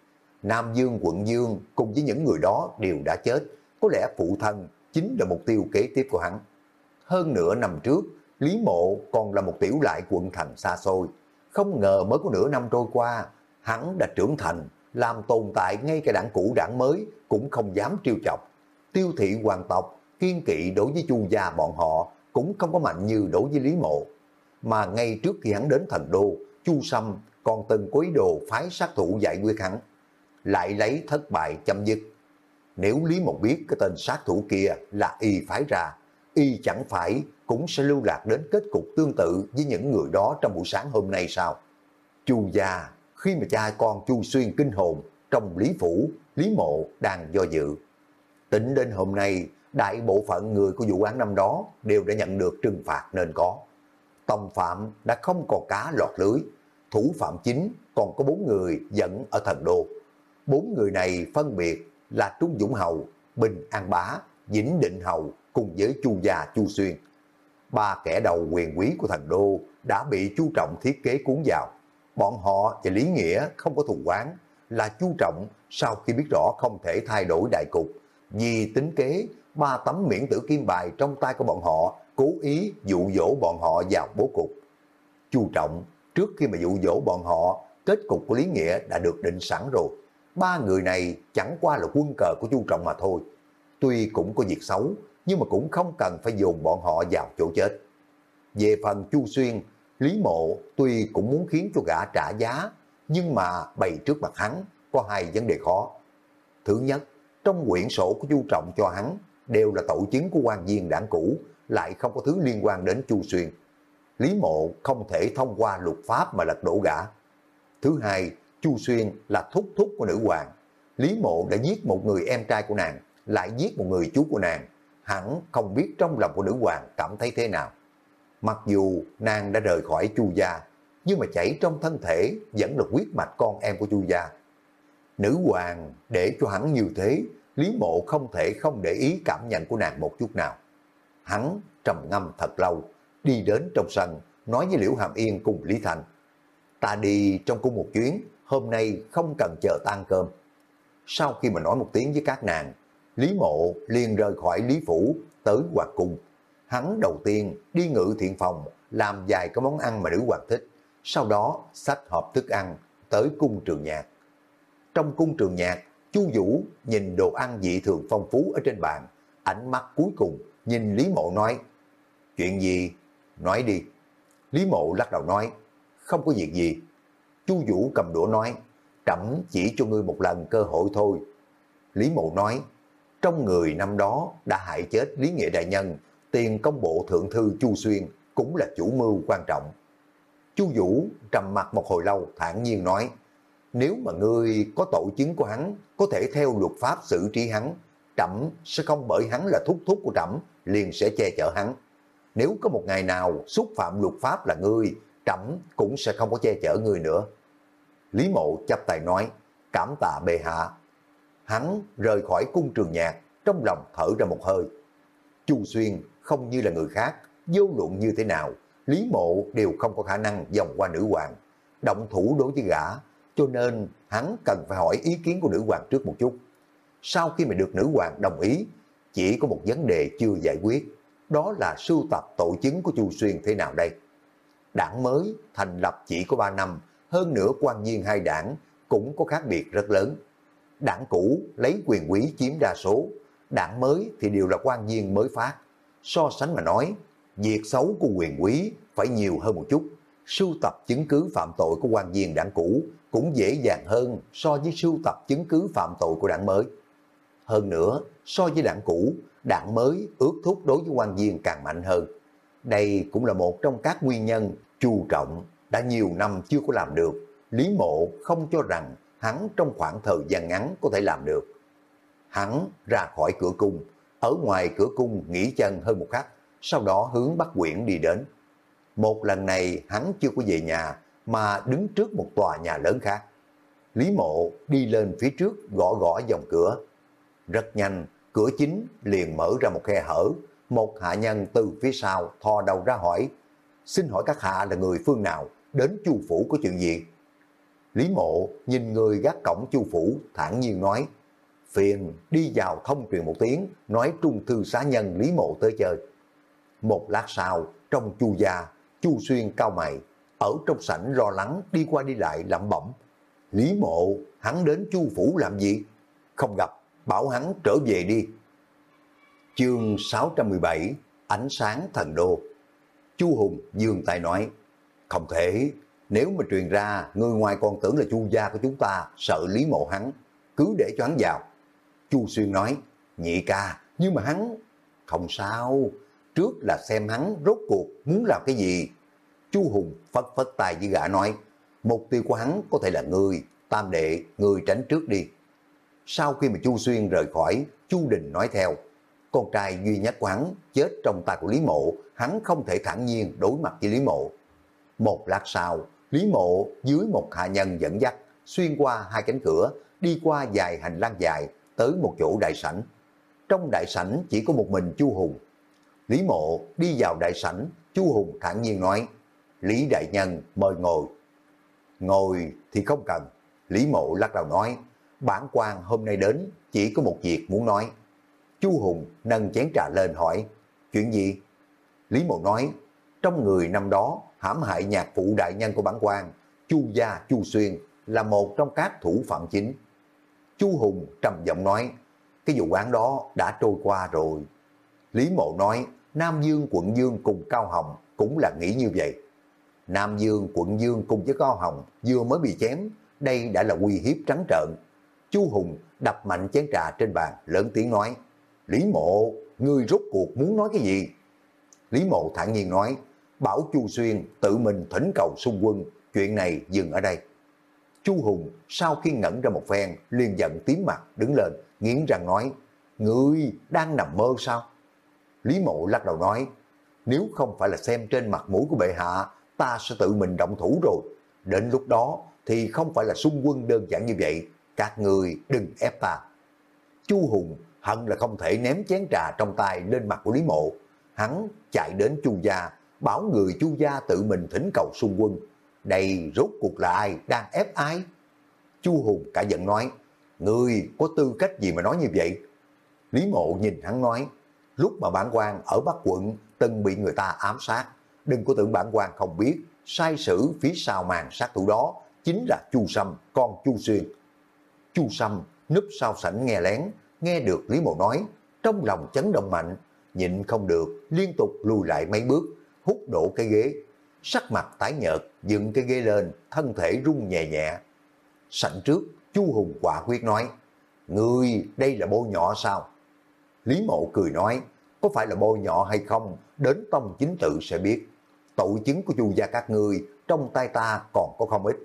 Nam Dương quận Dương cùng với những người đó đều đã chết. Có lẽ phụ thân chính là mục tiêu kế tiếp của hắn. Hơn nửa năm trước, Lý Mộ còn là một tiểu lại quận thành xa xôi. Không ngờ mới có nửa năm trôi qua, hắn đã trưởng thành, làm tồn tại ngay cả đảng cũ đảng mới cũng không dám trêu chọc. Tiêu thị hoàng tộc, kiên kỵ đối với chu gia bọn họ cũng không có mạnh như đối với Lý Mộ. Mà ngay trước khi hắn đến thành đô, Chu Sâm còn từng có ý đồ phái sát thủ giải quyết hắn. Lại lấy thất bại chấm dứt. Nếu Lý Mộ biết cái tên sát thủ kia là y phái ra, y chẳng phải cũng sẽ lưu lạc đến kết cục tương tự với những người đó trong buổi sáng hôm nay sao? Chu gia, khi mà cha con Chu Xuyên kinh hồn trong Lý Phủ, Lý Mộ đang do dự. Tính đến hôm nay, đại bộ phận người của vụ án năm đó đều đã nhận được trừng phạt nên có. Tòng phạm đã không còn cá lọt lưới, thủ phạm chính còn có bốn người dẫn ở thần đô. Bốn người này phân biệt là Trung Dũng Hầu, Bình An Bá, Vĩnh Định Hầu cùng với Chu Gia Chu Xuyên. Ba kẻ đầu quyền quý của thần đô đã bị Chu Trọng thiết kế cuốn vào. Bọn họ và Lý Nghĩa không có thù quán, là Chu Trọng sau khi biết rõ không thể thay đổi đại cục, vì tính kế ba tấm miễn tử kim bài trong tay của bọn họ cố ý dụ dỗ bọn họ vào bố cục. Chu Trọng trước khi mà dụ dỗ bọn họ, kết cục của Lý Nghĩa đã được định sẵn rồi. Ba người này chẳng qua là quân cờ của Chu Trọng mà thôi. Tuy cũng có việc xấu, nhưng mà cũng không cần phải dồn bọn họ vào chỗ chết. Về phần Chu Xuyên, Lý Mộ tuy cũng muốn khiến cho gã trả giá, nhưng mà bày trước mặt hắn có hai vấn đề khó. Thứ nhất, trong quyển sổ của Chu Trọng cho hắn đều là tội chứng của quan viên đảng cũ, lại không có thứ liên quan đến Chu Xuyên. Lý Mộ không thể thông qua luật pháp mà lật đổ gã. Thứ hai, Chu Xuyên là thúc thúc của nữ hoàng. Lý Mộ đã giết một người em trai của nàng, lại giết một người chú của nàng. Hẳn không biết trong lòng của nữ hoàng cảm thấy thế nào. Mặc dù nàng đã rời khỏi Chu gia, nhưng mà chảy trong thân thể vẫn là huyết mạch con em của Chu gia. Nữ hoàng để cho hắn như thế, Lý Mộ không thể không để ý cảm nhận của nàng một chút nào. Hắn trầm ngâm thật lâu, đi đến trong sân, nói với Liễu Hàm Yên cùng Lý Thành. Ta đi trong cung một chuyến, hôm nay không cần chờ tan cơm. Sau khi mà nói một tiếng với các nàng, Lý Mộ liền rời khỏi Lý Phủ tới Hoàng Cung. Hắn đầu tiên đi ngự thiện phòng, làm vài cái món ăn mà nữ hoàng thích. Sau đó sách hộp thức ăn tới cung trường nhạc. Trong cung trường nhạc, Chu Vũ nhìn đồ ăn dị thường phong phú ở trên bàn, ánh mắt cuối cùng nhìn Lý Mộ nói, chuyện gì? Nói đi. Lý Mộ lắc đầu nói, không có việc gì. Chu Vũ cầm đũa nói, trẫm chỉ cho ngươi một lần cơ hội thôi. Lý Mộ nói, trong người năm đó đã hại chết Lý nghệ Đại Nhân, tiền công bộ thượng thư Chu Xuyên cũng là chủ mưu quan trọng. Chu Vũ trầm mặt một hồi lâu thản nhiên nói, nếu mà ngươi có tội chứng của hắn, có thể theo luật pháp xử trí hắn, trẫm sẽ không bởi hắn là thúc thúc của trẫm liền sẽ che chở hắn. Nếu có một ngày nào xúc phạm luật pháp là ngươi, trẫm cũng sẽ không có che chở ngươi nữa. Lý mộ chắp tay nói, cảm tạ bệ hạ. Hắn rời khỏi cung trường nhạc, trong lòng thở ra một hơi. Chu Xuyên không như là người khác, vô luận như thế nào, Lý mộ đều không có khả năng vòng qua nữ hoàng. Động thủ đối với gã, cho nên hắn cần phải hỏi ý kiến của nữ hoàng trước một chút. Sau khi mà được nữ hoàng đồng ý, chỉ có một vấn đề chưa giải quyết. đó là sưu tập tổ chứng của Chu Xuyên thế nào đây? Đảng mới thành lập chỉ có 3 năm, hơn nữa quan nhiên hai đảng cũng có khác biệt rất lớn. Đảng cũ lấy quyền quý chiếm đa số, đảng mới thì đều là quan nhiên mới phát. So sánh mà nói, việc xấu của quyền quý phải nhiều hơn một chút. Sưu tập chứng cứ phạm tội của quan viên đảng cũ cũng dễ dàng hơn so với sưu tập chứng cứ phạm tội của đảng mới. Hơn nữa, so với đảng cũ, đảng mới ước thúc đối với quan viên càng mạnh hơn. Đây cũng là một trong các nguyên nhân chu trọng đã nhiều năm chưa có làm được. Lý mộ không cho rằng hắn trong khoảng thời gian ngắn có thể làm được. Hắn ra khỏi cửa cung, ở ngoài cửa cung nghỉ chân hơn một khắc, sau đó hướng Bắc Quyển đi đến. Một lần này hắn chưa có về nhà, mà đứng trước một tòa nhà lớn khác. Lý mộ đi lên phía trước gõ gõ dòng cửa. Rất nhanh, cửa chính liền mở ra một khe hở, một hạ nhân từ phía sau thò đầu ra hỏi, xin hỏi các hạ là người phương nào, đến chu phủ có chuyện gì? Lý mộ nhìn người gác cổng chu phủ thản nhiên nói, phiền đi vào thông truyền một tiếng, nói trung thư xá nhân Lý mộ tới chơi. Một lát sau, trong chu gia, chu xuyên cao mày, ở trong sảnh lo lắng đi qua đi lại lẩm bẩm. Lý mộ, hắn đến chu phủ làm gì? Không gặp, bảo hắn trở về đi. Chương 617 Ánh sáng thần đô Chu Hùng dương tay nói Không thể, nếu mà truyền ra người ngoài còn tưởng là chu gia của chúng ta sợ Lý mộ hắn, cứ để cho hắn vào. Chu Xuyên nói Nhị ca, nhưng mà hắn Không sao, trước là xem hắn rốt cuộc muốn làm cái gì. Chu Hùng phất phất tay với gã nói Mục tiêu của hắn có thể là người, tam đệ, người tránh trước đi. Sau khi mà Chu Xuyên rời khỏi, Chu Đình nói theo, con trai duy nhất của hắn chết trong tay của Lý Mộ, hắn không thể thản nhiên đối mặt với Lý Mộ. Một lát sau, Lý Mộ dưới một hạ nhân dẫn dắt, xuyên qua hai cánh cửa, đi qua dài hành lang dài, tới một chỗ đại sảnh. Trong đại sảnh chỉ có một mình Chu Hùng. Lý Mộ đi vào đại sảnh, Chu Hùng thản nhiên nói, Lý Đại Nhân mời ngồi. Ngồi thì không cần. Lý Mộ lắc đầu nói, bản quan hôm nay đến chỉ có một việc muốn nói. Chu Hùng nâng chén trà lên hỏi, chuyện gì? Lý Mộ nói, trong người năm đó hãm hại nhạc phụ đại nhân của bản quan, Chu Gia Chu Xuyên là một trong các thủ phạm chính. Chu Hùng trầm giọng nói, cái vụ án đó đã trôi qua rồi. Lý Mộ nói, Nam Dương quận Dương cùng Cao Hồng cũng là nghĩ như vậy. Nam Dương quận Dương cùng với Cao Hồng vừa mới bị chém, đây đã là uy hiếp trắng trợn. Chu Hùng đập mạnh chén trà trên bàn, lớn tiếng nói, Lý Mộ, ngươi rốt cuộc muốn nói cái gì? Lý Mộ thản nhiên nói, bảo Chu Xuyên tự mình thỉnh cầu xung quân, chuyện này dừng ở đây. Chu Hùng sau khi ngẩn ra một phen, liền giận tím mặt, đứng lên, nghiến răng nói, ngươi đang nằm mơ sao? Lý Mộ lắc đầu nói, nếu không phải là xem trên mặt mũi của bệ hạ, ta sẽ tự mình động thủ rồi. Đến lúc đó thì không phải là xung quân đơn giản như vậy, các người đừng ép ta. Chu Hùng hận là không thể ném chén trà trong tay lên mặt của Lý Mộ. Hắn chạy đến Chu gia, bảo người Chu gia tự mình thỉnh cầu xung quân. Đây rốt cuộc là ai, đang ép ai? Chu Hùng cả giận nói, Ngươi có tư cách gì mà nói như vậy? Lý Mộ nhìn hắn nói, lúc mà bản quan ở Bắc quận từng bị người ta ám sát, đừng có tưởng bản quan không biết, sai sử phía sau màn sát thủ đó chính là Chu Sâm, con Chu Xuyên. Chu Sâm núp sau sảnh nghe lén, nghe được Lý Mộ nói, trong lòng chấn động mạnh, nhịn không được, liên tục lùi lại mấy bước, hút đổ cái ghế. Sắc mặt tái nhợt, dựng cái ghế lên, thân thể rung nhẹ nhẹ. Sảnh trước, Chu Hùng quả quyết nói, Ngươi, đây là bôi nhỏ sao? Lý Mộ cười nói, có phải là bôi nhỏ hay không, đến tông chính tự sẽ biết. Tội chứng của chu gia các ngươi trong tay ta còn có không ít.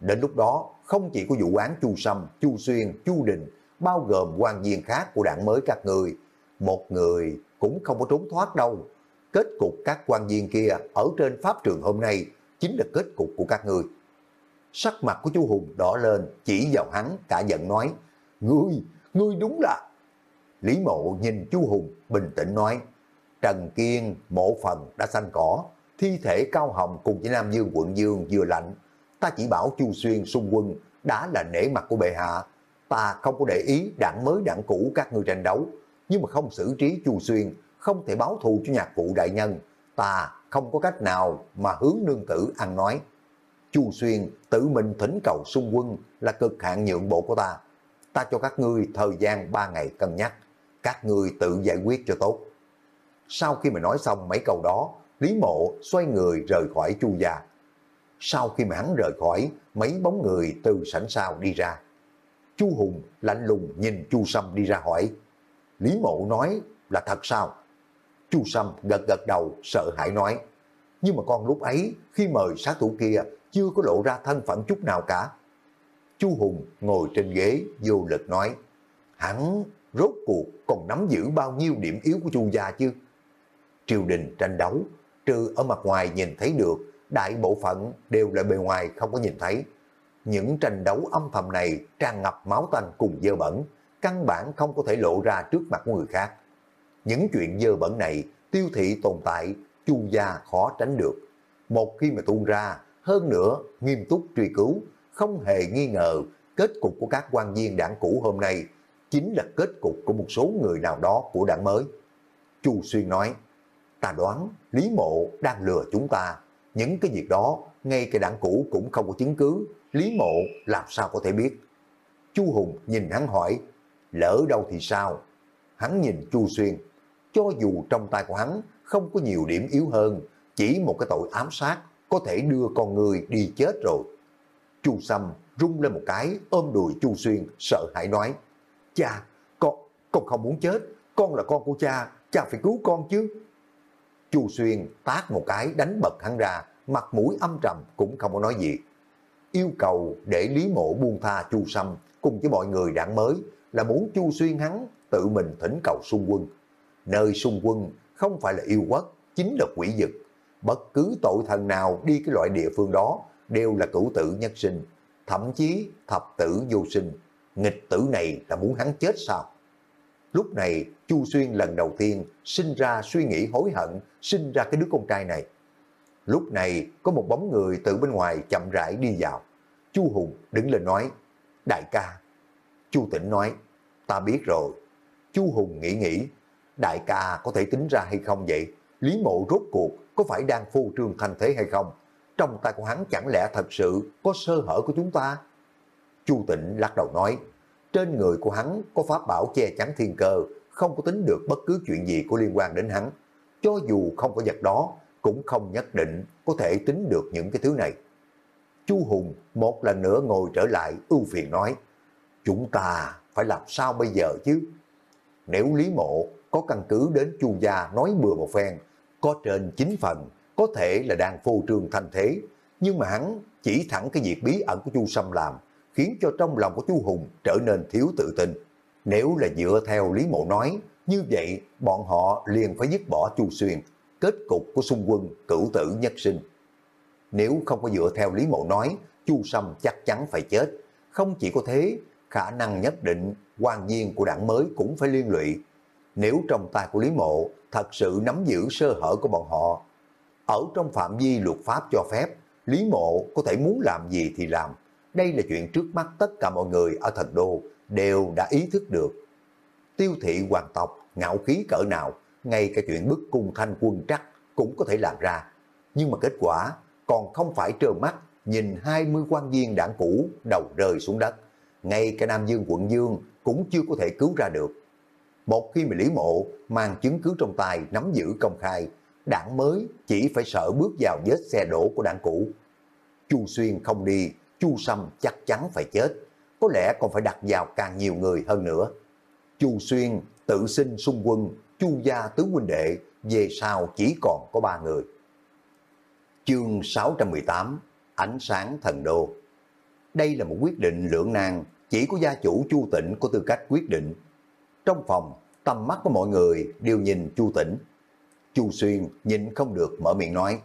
Đến lúc đó, không chỉ có vụ án Chu Sâm, Chu Xuyên, Chu Đình, bao gồm quan viên khác của đảng mới các người, một người cũng không có trốn thoát đâu. Kết cục các quan viên kia ở trên pháp trường hôm nay chính là kết cục của các người. Sắc mặt của chú Hùng đỏ lên, chỉ vào hắn, cả giận nói, Ngươi, ngươi đúng là... Lý mộ nhìn chú Hùng, bình tĩnh nói, Trần Kiên, mộ phần đã xanh cỏ, thi thể Cao Hồng cùng với Nam Dương quận Dương vừa lạnh. Ta chỉ bảo Chu Xuyên xung quân đã là nể mặt của bệ hạ. Ta không có để ý đảng mới đảng cũ các ngươi tranh đấu, nhưng mà không xử trí Chu Xuyên không thể báo thù cho nhạc phụ đại nhân, ta không có cách nào mà hướng nương tử ăn nói. Chu Xuyên tự mình thỉnh cầu xung quân là cực hạn nhượng bộ của ta. Ta cho các ngươi thời gian 3 ngày cân nhắc, các ngươi tự giải quyết cho tốt. Sau khi mà nói xong mấy câu đó, Lý Mộ xoay người rời khỏi Chu gia. Sau khi mà hắn rời khỏi, mấy bóng người từ sảnh sau đi ra. Chu Hùng lạnh lùng nhìn Chu Sâm đi ra hỏi. Lý Mộ nói là thật sao? Chu Sâm gật gật đầu sợ hãi nói. Nhưng mà con lúc ấy khi mời sát thủ kia chưa có lộ ra thân phận chút nào cả. Chu Hùng ngồi trên ghế vô lực nói. Hắn rốt cuộc còn nắm giữ bao nhiêu điểm yếu của Chu gia chứ? Triều đình tranh đấu, trừ ở mặt ngoài nhìn thấy được, đại bộ phận đều là bề ngoài không có nhìn thấy. Những tranh đấu âm thầm này tràn ngập máu tanh cùng dơ bẩn, căn bản không có thể lộ ra trước mặt người khác. Những chuyện dơ bẩn này tiêu thị tồn tại, chu gia khó tránh được. Một khi mà tuôn ra, hơn nữa nghiêm túc truy cứu, không hề nghi ngờ kết cục của các quan viên đảng cũ hôm nay chính là kết cục của một số người nào đó của đảng mới. Chu Xuyên nói, ta đoán Lý Mộ đang lừa chúng ta, những cái việc đó ngay cái đảng cũ cũng không có chứng cứ, Lý Mộ làm sao có thể biết. Chu Hùng nhìn hắn hỏi, lỡ đâu thì sao? Hắn nhìn Chu Xuyên, cho dù trong tay của hắn không có nhiều điểm yếu hơn, chỉ một cái tội ám sát có thể đưa con người đi chết rồi. Chu Sâm rung lên một cái, ôm đùi Chu Xuyên, sợ hãi nói, Cha, con, con không muốn chết, con là con của cha, cha phải cứu con chứ. Chu Xuyên tác một cái đánh bật hắn ra, mặt mũi âm trầm cũng không có nói gì. Yêu cầu để Lý Mộ buông tha Chu Sâm cùng với mọi người đảng mới là muốn Chu Xuyên hắn tự mình thỉnh cầu xung quân. Nơi xung quân không phải là yêu quốc, chính là quỷ dực. Bất cứ tội thần nào đi cái loại địa phương đó đều là cửu tử nhất sinh, thậm chí thập tử vô sinh. Nghịch tử này là muốn hắn chết sao? Lúc này, Chu Xuyên lần đầu tiên sinh ra suy nghĩ hối hận, sinh ra cái đứa con trai này. Lúc này, có một bóng người từ bên ngoài chậm rãi đi vào. Chu Hùng đứng lên nói, đại ca. Chu Tĩnh nói, ta biết rồi. Chu Hùng nghĩ nghĩ, đại ca có thể tính ra hay không vậy? Lý mộ rốt cuộc có phải đang phô trương thành thế hay không? Trong tay của hắn chẳng lẽ thật sự có sơ hở của chúng ta? Chu Tịnh lắc đầu nói, trên người của hắn có pháp bảo che chắn thiên cơ, không có tính được bất cứ chuyện gì có liên quan đến hắn. Cho dù không có vật đó, cũng không nhất định có thể tính được những cái thứ này. Chu Hùng một lần nữa ngồi trở lại ưu phiền nói, chúng ta phải làm sao bây giờ chứ? Nếu Lý Mộ có căn cứ đến Chu gia nói bừa một phen, có trên chín phần, có thể là đang phô trương thành thế, nhưng mà hắn chỉ thẳng cái việc bí ẩn của Chu Sâm làm, khiến cho trong lòng của Chu Hùng trở nên thiếu tự tin. Nếu là dựa theo Lý Mộ nói, như vậy bọn họ liền phải dứt bỏ Chu Xuyên, kết cục của xung quân cửu tử nhất sinh. Nếu không có dựa theo Lý Mộ nói, Chu Sâm chắc chắn phải chết. Không chỉ có thế, khả năng nhất định quan viên của đảng mới cũng phải liên lụy. Nếu trong tay của Lý Mộ thật sự nắm giữ sơ hở của bọn họ, ở trong phạm vi luật pháp cho phép, Lý Mộ có thể muốn làm gì thì làm. Đây là chuyện trước mắt tất cả mọi người ở thần đô đều đã ý thức được. Tiêu thị hoàng tộc, ngạo khí cỡ nào, ngay cả chuyện bức cung thanh quân trắc cũng có thể làm ra. Nhưng mà kết quả còn không phải trơ mắt nhìn 20 quan viên đảng cũ đầu rơi xuống đất. Ngay cả Nam Dương quận Dương cũng chưa có thể cứu ra được. Một khi mà Lý Mộ mang chứng cứ trong tay nắm giữ công khai, đảng mới chỉ phải sợ bước vào vết xe đổ của đảng cũ. Chu Xuyên không đi, Chu Sâm chắc chắn phải chết, có lẽ còn phải đặt vào càng nhiều người hơn nữa. Chu Xuyên tự sinh xung quân, Chu gia tứ huynh đệ, về sau chỉ còn có ba người. Chương 618 Ánh sáng thần đô Đây là một quyết định lượng nan, chỉ có gia chủ Chu tịnh có tư cách quyết định. Trong phòng, tầm mắt của mọi người đều nhìn Chu Tĩnh. Chu Xuyên nhìn không được mở miệng nói,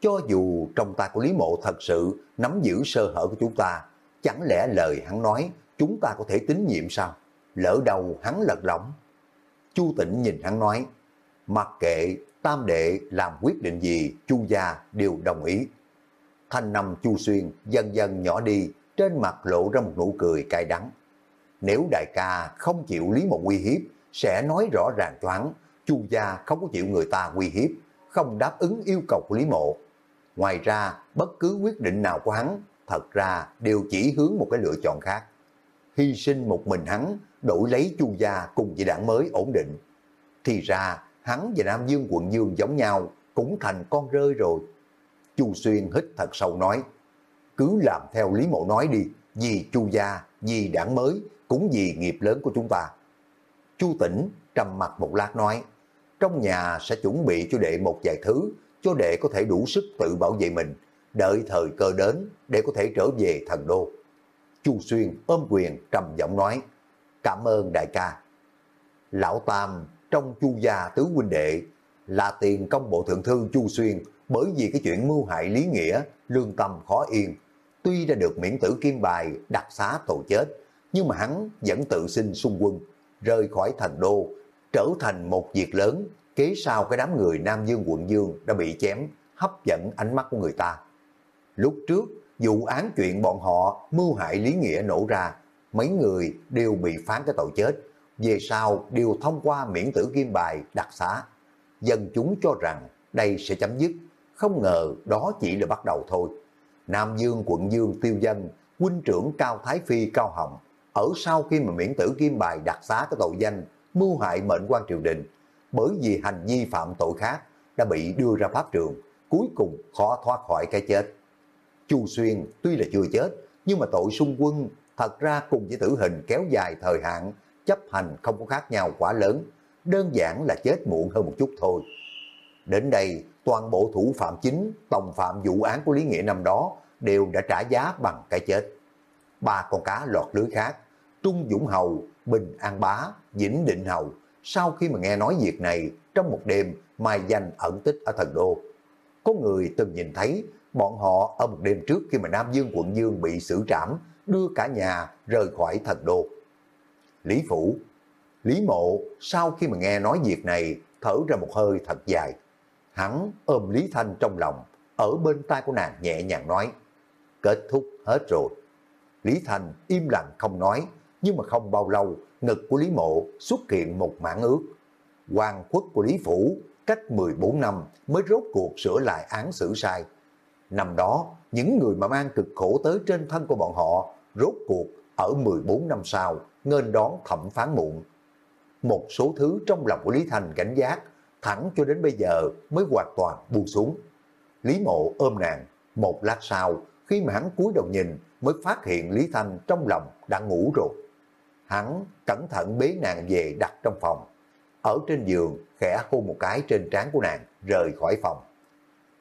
cho dù trong tay của Lý Mộ thật sự nắm giữ sơ hở của chúng ta, chẳng lẽ lời hắn nói chúng ta có thể tín nhiệm sao? Lỡ đầu hắn lật lỏng. Chu Tĩnh nhìn hắn nói, mặc kệ tam đệ làm quyết định gì, Chu gia đều đồng ý. Thanh năm Chu Xuyên dần dần nhỏ đi, trên mặt lộ ra một nụ cười cay đắng. Nếu đại ca không chịu Lý Mộ uy hiếp, sẽ nói rõ ràng thoáng Chu gia không có chịu người ta uy hiếp, không đáp ứng yêu cầu của Lý Mộ. Ngoài ra, bất cứ quyết định nào của hắn, thật ra đều chỉ hướng một cái lựa chọn khác. Hy sinh một mình hắn, đổi lấy Chu gia cùng với đảng mới ổn định. Thì ra, hắn và Nam Dương quận Dương giống nhau, cũng thành con rơi rồi. Chu Xuyên hít thật sâu nói, cứ làm theo Lý Mộ nói đi, vì Chu gia, vì đảng mới, cũng vì nghiệp lớn của chúng ta. Chu Tĩnh trầm mặt một lát nói, trong nhà sẽ chuẩn bị cho đệ một vài thứ, cho đệ có thể đủ sức tự bảo vệ mình, đợi thời cơ đến để có thể trở về thần đô. Chu Xuyên ôm quyền trầm giọng nói, cảm ơn đại ca. Lão Tam trong chu gia tứ huynh đệ là tiền công bộ thượng thư Chu Xuyên bởi vì cái chuyện mưu hại lý nghĩa, lương tâm khó yên. Tuy đã được miễn tử kim bài đặc xá tội chết, nhưng mà hắn vẫn tự xin xung quân, rời khỏi thành đô, trở thành một việc lớn, kế sau cái đám người Nam Dương quận Dương đã bị chém, hấp dẫn ánh mắt của người ta. Lúc trước, vụ án chuyện bọn họ mưu hại lý nghĩa nổ ra, mấy người đều bị phán cái tội chết, về sau đều thông qua miễn tử kim bài đặc xá. Dân chúng cho rằng đây sẽ chấm dứt, không ngờ đó chỉ là bắt đầu thôi. Nam Dương quận Dương tiêu dân, huynh trưởng Cao Thái Phi Cao Hồng, ở sau khi mà miễn tử kim bài đặc xá cái tội danh mưu hại mệnh quan triều đình, bởi vì hành vi phạm tội khác đã bị đưa ra pháp trường, cuối cùng khó thoát khỏi cái chết. Chu Xuyên tuy là chưa chết, nhưng mà tội xung quân thật ra cùng với tử hình kéo dài thời hạn, chấp hành không có khác nhau quá lớn, đơn giản là chết muộn hơn một chút thôi. Đến đây, toàn bộ thủ phạm chính, tổng phạm vụ án của Lý Nghĩa năm đó đều đã trả giá bằng cái chết. Ba con cá lọt lưới khác, Trung Dũng Hầu, Bình An Bá, Vĩnh Định Hầu, sau khi mà nghe nói việc này, trong một đêm mai danh ẩn tích ở thần đô. Có người từng nhìn thấy bọn họ ở một đêm trước khi mà Nam Dương quận Dương bị xử trảm, đưa cả nhà rời khỏi thần đô. Lý Phủ Lý Mộ sau khi mà nghe nói việc này thở ra một hơi thật dài. Hắn ôm Lý Thanh trong lòng, ở bên tai của nàng nhẹ nhàng nói, kết thúc hết rồi. Lý Thành im lặng không nói, nhưng mà không bao lâu, ngực của Lý Mộ xuất hiện một mảng ước. Hoàng quốc của Lý Phủ cách 14 năm mới rốt cuộc sửa lại án xử sai. Năm đó, những người mà mang cực khổ tới trên thân của bọn họ, rốt cuộc ở 14 năm sau, nên đón thẩm phán muộn. Một số thứ trong lòng của Lý Thành cảnh giác, thẳng cho đến bây giờ mới hoàn toàn buông xuống. Lý Mộ ôm nàng, một lát sau, khi mà hắn cúi đầu nhìn mới phát hiện Lý Thanh trong lòng đã ngủ rồi. Hắn cẩn thận bế nàng về đặt trong phòng. Ở trên giường khẽ hôn một cái trên trán của nàng rời khỏi phòng.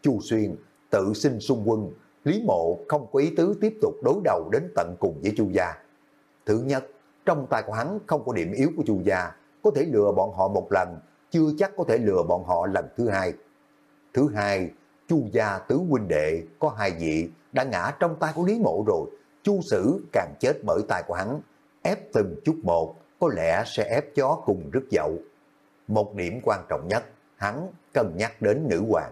Chu Xuyên tự xin xung quân, Lý Mộ không có ý tứ tiếp tục đối đầu đến tận cùng với Chu gia. Thứ nhất, trong tay của hắn không có điểm yếu của Chu gia, có thể lừa bọn họ một lần, chưa chắc có thể lừa bọn họ lần thứ hai. Thứ hai, Chu gia tứ huynh đệ có hai vị đã ngã trong tay của Lý Mộ rồi, Chu Sử càng chết bởi tay của hắn, ép từng chút một, có lẽ sẽ ép chó cùng rứt dậu. Một điểm quan trọng nhất, hắn cần nhắc đến nữ hoàng.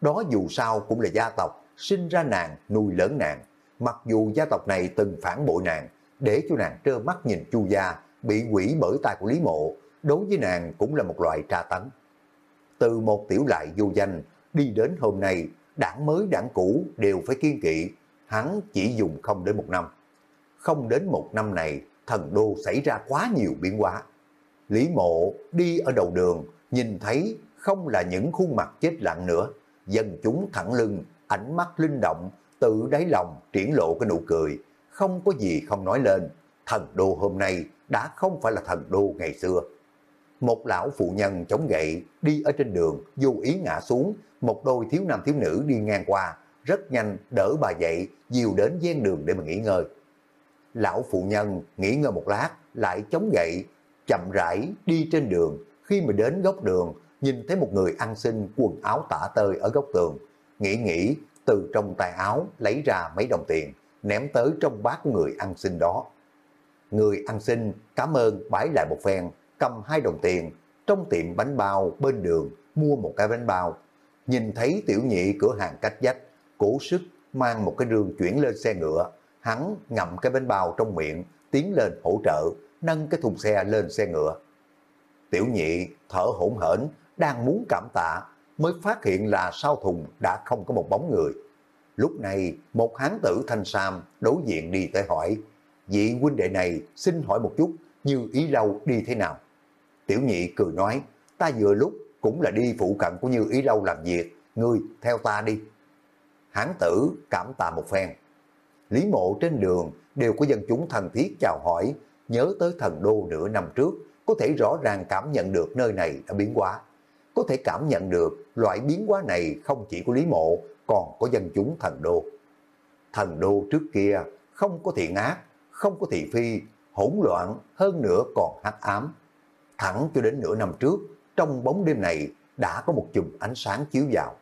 Đó dù sao cũng là gia tộc, sinh ra nàng, nuôi lớn nàng. Mặc dù gia tộc này từng phản bội nàng, để cho nàng trơ mắt nhìn chu gia bị quỷ bởi tay của Lý Mộ, đối với nàng cũng là một loại tra tấn. Từ một tiểu lại vô danh, đi đến hôm nay, đảng mới đảng cũ đều phải kiên kỵ, hắn chỉ dùng không đến một năm. Không đến một năm này, thần đô xảy ra quá nhiều biến hóa. Lý mộ đi ở đầu đường, nhìn thấy không là những khuôn mặt chết lặng nữa. Dân chúng thẳng lưng, ánh mắt linh động, tự đáy lòng triển lộ cái nụ cười, không có gì không nói lên. Thần đô hôm nay đã không phải là thần đô ngày xưa. Một lão phụ nhân chống gậy đi ở trên đường, vô ý ngã xuống, một đôi thiếu nam thiếu nữ đi ngang qua, rất nhanh đỡ bà dậy, dìu đến gian đường để mà nghỉ ngơi. Lão phụ nhân nghỉ ngơi một lát, lại chống gậy, chậm rãi đi trên đường. Khi mà đến góc đường, nhìn thấy một người ăn xin quần áo tả tơi ở góc tường. Nghĩ nghĩ, từ trong tay áo lấy ra mấy đồng tiền, ném tới trong bát của người ăn xin đó. Người ăn xin cảm ơn bái lại một phen, cầm hai đồng tiền, trong tiệm bánh bao bên đường mua một cái bánh bao. Nhìn thấy tiểu nhị cửa hàng cách dách, cố sức mang một cái rương chuyển lên xe ngựa, hắn ngậm cái bánh bao trong miệng, tiến lên hỗ trợ, nâng cái thùng xe lên xe ngựa. Tiểu nhị thở hổn hển đang muốn cảm tạ, mới phát hiện là sau thùng đã không có một bóng người. Lúc này, một hán tử thanh sam đối diện đi tới hỏi, vị huynh đệ này xin hỏi một chút, như ý lâu đi thế nào? Tiểu nhị cười nói, ta vừa lúc cũng là đi phụ cận của như ý lâu làm việc, ngươi theo ta đi. Hán tử cảm tạ một phen. Lý mộ trên đường đều có dân chúng thân thiết chào hỏi, nhớ tới thần đô nửa năm trước, có thể rõ ràng cảm nhận được nơi này đã biến hóa. Có thể cảm nhận được loại biến hóa này không chỉ của Lý Mộ, còn có dân chúng thần đô. Thần đô trước kia không có thiện ác, không có thị phi, hỗn loạn, hơn nữa còn hắc ám. Thẳng cho đến nửa năm trước, trong bóng đêm này đã có một chùm ánh sáng chiếu vào.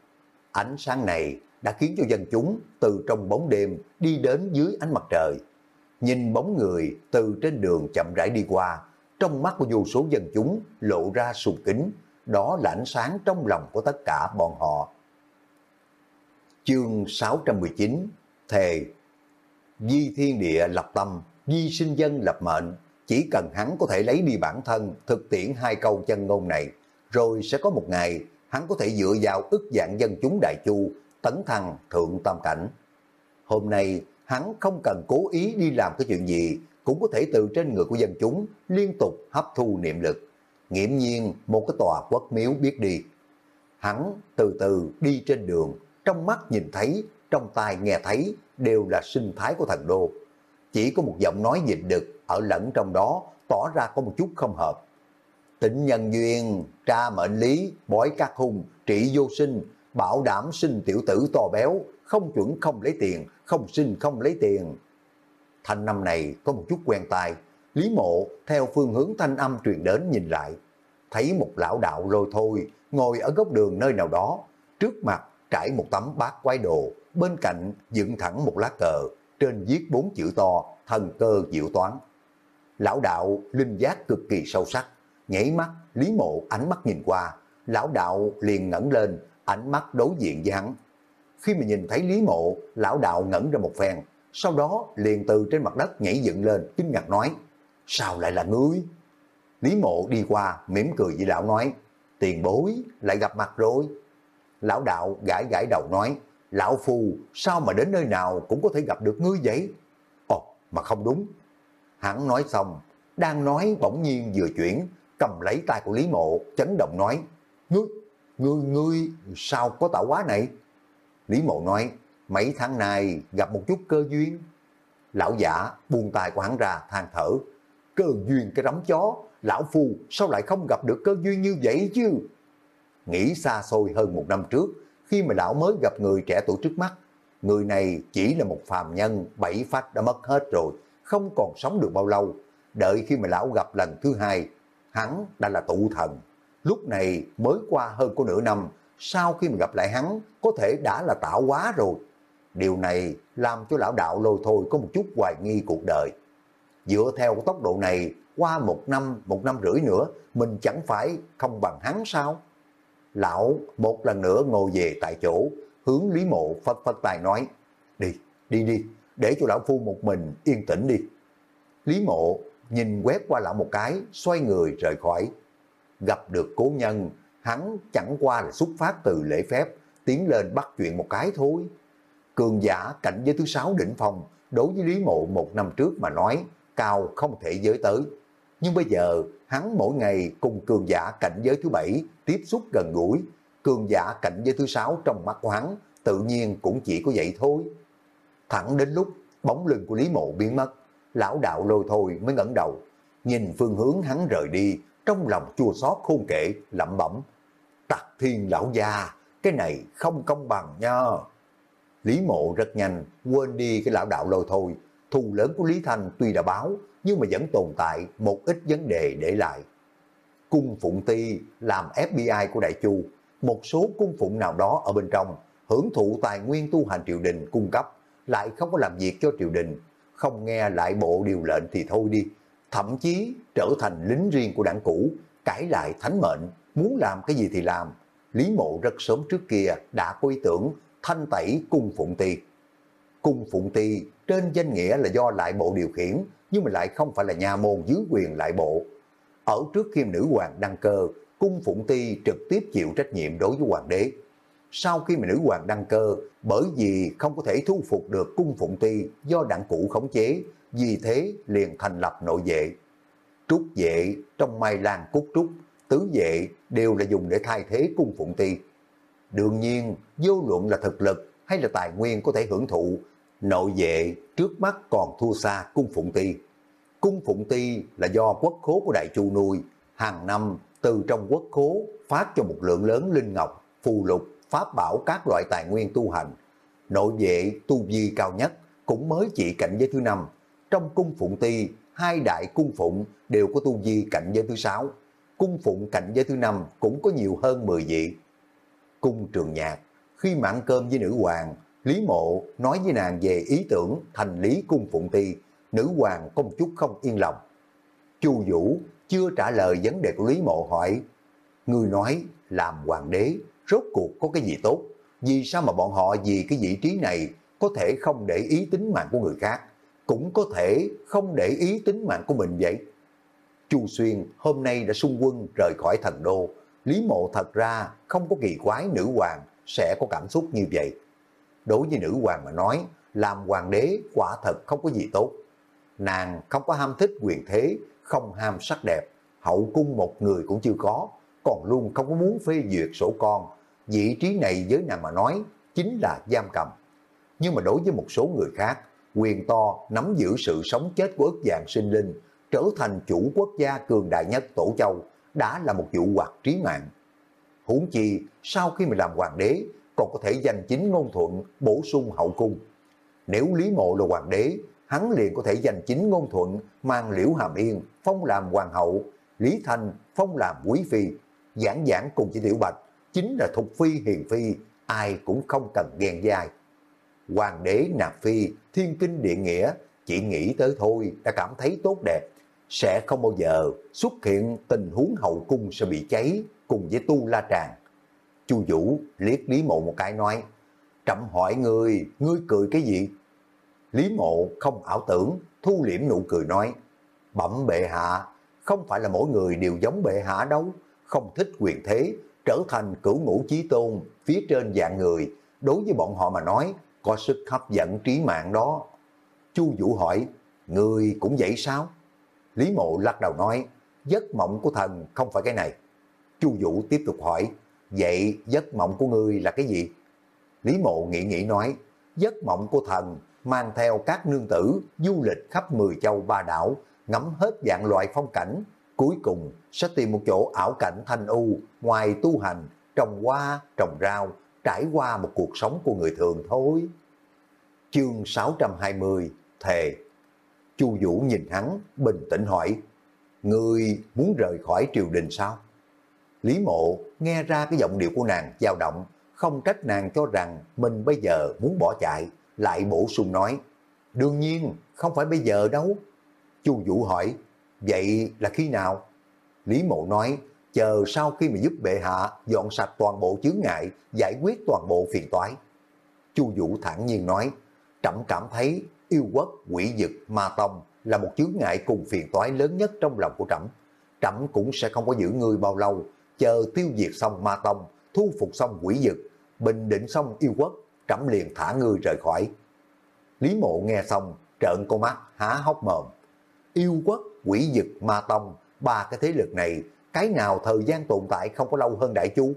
Ánh sáng này đã khiến cho dân chúng từ trong bóng đêm đi đến dưới ánh mặt trời. Nhìn bóng người từ trên đường chậm rãi đi qua, trong mắt của vô số dân chúng lộ ra sùng kính, đó là ánh sáng trong lòng của tất cả bọn họ. Chương 619 Thề Di thiên địa lập tâm, di sinh dân lập mệnh, chỉ cần hắn có thể lấy đi bản thân thực tiễn hai câu chân ngôn này, rồi sẽ có một ngày hắn có thể dựa vào ức dạng dân chúng đại chu, tấn thăng thượng tam cảnh. Hôm nay hắn không cần cố ý đi làm cái chuyện gì, cũng có thể từ trên người của dân chúng liên tục hấp thu niệm lực. Nghiễm nhiên một cái tòa quốc miếu biết đi. Hắn từ từ đi trên đường, trong mắt nhìn thấy, trong tai nghe thấy đều là sinh thái của thần đô. Chỉ có một giọng nói dịch đực ở lẫn trong đó tỏ ra có một chút không hợp. Tịnh nhân duyên, tra mệnh lý, bói các hung, trị vô sinh, bảo đảm sinh tiểu tử to béo, không chuẩn không lấy tiền, không sinh không lấy tiền. Thanh năm này có một chút quen tai, Lý Mộ theo phương hướng thanh âm truyền đến nhìn lại, thấy một lão đạo lôi thôi ngồi ở góc đường nơi nào đó, trước mặt trải một tấm bát quái đồ, bên cạnh dựng thẳng một lá cờ, trên viết bốn chữ to, thần cơ diệu toán. Lão đạo linh giác cực kỳ sâu sắc, nhảy mắt, Lý Mộ ánh mắt nhìn qua, lão đạo liền ngẩng lên, ánh mắt đối diện với hắn. Khi mà nhìn thấy Lý Mộ, lão đạo ngẩn ra một phen, sau đó liền từ trên mặt đất nhảy dựng lên, kinh ngạc nói, sao lại là ngươi? Lý Mộ đi qua, mỉm cười với lão nói, tiền bối, lại gặp mặt rồi. Lão đạo gãi gãi đầu nói, lão phu sao mà đến nơi nào cũng có thể gặp được ngươi vậy? Ồ, mà không đúng. Hắn nói xong, đang nói bỗng nhiên vừa chuyển, cầm lấy tay của Lý Mộ, chấn động nói, ngươi, ngươi, ngươi, sao có tạo hóa này? Lý Mộ nói, mấy tháng nay gặp một chút cơ duyên. Lão giả buông tay của hắn ra than thở, cơ duyên cái rắm chó, lão phu sao lại không gặp được cơ duyên như vậy chứ? Nghĩ xa xôi hơn một năm trước, khi mà lão mới gặp người trẻ tuổi trước mắt, người này chỉ là một phàm nhân, bảy phách đã mất hết rồi, không còn sống được bao lâu. Đợi khi mà lão gặp lần thứ hai, hắn đã là tụ thần. Lúc này mới qua hơn có nửa năm, sau khi mà gặp lại hắn, có thể đã là tạo hóa rồi. Điều này làm cho lão đạo lôi thôi có một chút hoài nghi cuộc đời. Dựa theo tốc độ này, qua một năm, một năm rưỡi nữa, mình chẳng phải không bằng hắn sao? Lão một lần nữa ngồi về tại chỗ, hướng Lý Mộ phất phất tài nói, đi, đi đi, để cho lão phu một mình yên tĩnh đi. Lý Mộ nhìn quét qua lão một cái, xoay người rời khỏi. Gặp được cố nhân, hắn chẳng qua là xuất phát từ lễ phép, tiến lên bắt chuyện một cái thôi. Cường giả cảnh giới thứ sáu đỉnh phong, đối với Lý Mộ một năm trước mà nói, cao không thể giới tới. Nhưng bây giờ, hắn mỗi ngày cùng cường giả cảnh giới thứ bảy tiếp xúc gần gũi. Cường giả cảnh giới thứ sáu trong mắt của hắn, tự nhiên cũng chỉ có vậy thôi. Thẳng đến lúc bóng lưng của Lý Mộ biến mất, lão đạo lôi thôi mới ngẩng đầu, nhìn phương hướng hắn rời đi, trong lòng chua xót khôn kể, lẩm bẩm. Tặc thiên lão già, cái này không công bằng nha. Lý mộ rất nhanh, quên đi cái lão đạo lôi thôi. Thù lớn của Lý Thanh tuy đã báo, nhưng mà vẫn tồn tại một ít vấn đề để lại. Cung Phụng Ti làm FBI của Đại Chu, một số cung phụng nào đó ở bên trong, hưởng thụ tài nguyên tu hành triều đình cung cấp, lại không có làm việc cho triều đình, không nghe lại bộ điều lệnh thì thôi đi, thậm chí trở thành lính riêng của đảng cũ, cãi lại thánh mệnh, muốn làm cái gì thì làm. Lý mộ rất sớm trước kia đã có ý tưởng thanh tẩy cung phụng ti. Cung phụng ti trên danh nghĩa là do lại bộ điều khiển, nhưng mà lại không phải là nhà môn dưới quyền lại bộ. ở trước khi nữ hoàng đăng cơ, cung phụng ti trực tiếp chịu trách nhiệm đối với hoàng đế. Sau khi mà nữ hoàng đăng cơ, bởi vì không có thể thu phục được cung phụng ti do đảng cũ khống chế, vì thế liền thành lập nội vệ. Trúc vệ trong mai lan cúc trúc, tứ vệ đều là dùng để thay thế cung phụng ti. Đương nhiên, vô luận là thực lực hay là tài nguyên có thể hưởng thụ, nội vệ trước mắt còn thua xa cung phụng ti. Cung phụng ti là do quốc khố của Đại Chu nuôi, hàng năm từ trong quốc khố phát cho một lượng lớn linh ngọc, phù lục, pháp bảo các loại tài nguyên tu hành. Nội vệ tu vi cao nhất cũng mới chỉ cảnh giới thứ năm. Trong cung phụng ti, hai đại cung phụng đều có tu vi cảnh giới thứ sáu. Cung phụng cảnh giới thứ năm cũng có nhiều hơn 10 vị. Cung trường nhạc, khi mà ăn cơm với nữ hoàng, Lý Mộ nói với nàng về ý tưởng thành lý cung phụng ti, nữ hoàng có một chút không yên lòng. Chu Vũ chưa trả lời vấn đề của Lý Mộ hỏi, người nói làm hoàng đế rốt cuộc có cái gì tốt, vì sao mà bọn họ vì cái vị trí này có thể không để ý tính mạng của người khác, cũng có thể không để ý tính mạng của mình vậy. Chu Xuyên hôm nay đã xung quân rời khỏi thần đô, Lý Mộ thật ra không có kỳ quái nữ hoàng sẽ có cảm xúc như vậy. Đối với nữ hoàng mà nói, làm hoàng đế quả thật không có gì tốt. Nàng không có ham thích quyền thế, không ham sắc đẹp, hậu cung một người cũng chưa có, còn luôn không có muốn phê duyệt sổ con. Vị trí này với nàng mà nói chính là giam cầm. Nhưng mà đối với một số người khác, quyền to nắm giữ sự sống chết của ức dạng sinh linh, trở thành chủ quốc gia cường đại nhất Tổ Châu, đã là một vụ hoạt trí mạng. Huống chi, sau khi mình làm hoàng đế, còn có thể giành chính ngôn thuận, bổ sung hậu cung. Nếu Lý Mộ là hoàng đế, hắn liền có thể giành chính ngôn thuận, mang liễu hàm yên, phong làm hoàng hậu, Lý Thanh phong làm quý phi, giảng giảng cùng chỉ tiểu bạch, chính là thục phi hiền phi, ai cũng không cần ghen dài. Hoàng đế nạp phi, thiên kinh địa nghĩa, chỉ nghĩ tới thôi đã cảm thấy tốt đẹp, sẽ không bao giờ xuất hiện tình huống hậu cung sẽ bị cháy cùng với tu la tràng. Chu Vũ liếc Lý Mộ một cái nói, trẫm hỏi người ngươi cười cái gì? Lý Mộ không ảo tưởng, thu liễm nụ cười nói, bẩm bệ hạ, không phải là mỗi người đều giống bệ hạ đâu, không thích quyền thế, trở thành cửu ngũ chí tôn, phía trên dạng người, đối với bọn họ mà nói, có sức hấp dẫn trí mạng đó. Chu Vũ hỏi, người cũng vậy sao? Lý Mộ lắc đầu nói, giấc mộng của thần không phải cái này. Chu Vũ tiếp tục hỏi, vậy giấc mộng của ngươi là cái gì? Lý Mộ nghĩ nghĩ nói, giấc mộng của thần mang theo các nương tử du lịch khắp 10 châu ba đảo, ngắm hết dạng loại phong cảnh, cuối cùng sẽ tìm một chỗ ảo cảnh thanh u, ngoài tu hành, trồng hoa, trồng rau, trải qua một cuộc sống của người thường thôi. Chương 620 Thề Chu Vũ nhìn hắn, bình tĩnh hỏi, Người muốn rời khỏi triều đình sao? Lý mộ nghe ra cái giọng điệu của nàng dao động, không trách nàng cho rằng mình bây giờ muốn bỏ chạy, lại bổ sung nói, đương nhiên không phải bây giờ đâu. Chu Vũ hỏi, vậy là khi nào? Lý mộ nói, chờ sau khi mà giúp bệ hạ dọn sạch toàn bộ chướng ngại, giải quyết toàn bộ phiền toái. Chu Vũ thản nhiên nói, trẫm cảm thấy yêu quốc, quỷ dực, ma tông là một chướng ngại cùng phiền toái lớn nhất trong lòng của trẫm. Trẫm cũng sẽ không có giữ người bao lâu, chờ tiêu diệt xong ma tông, thu phục xong quỷ dực, bình định xong yêu quốc, trẫm liền thả người rời khỏi. Lý mộ nghe xong, trợn con mắt, há hốc mồm. Yêu quốc, quỷ dực, ma tông, ba cái thế lực này, cái nào thời gian tồn tại không có lâu hơn Đại Chu?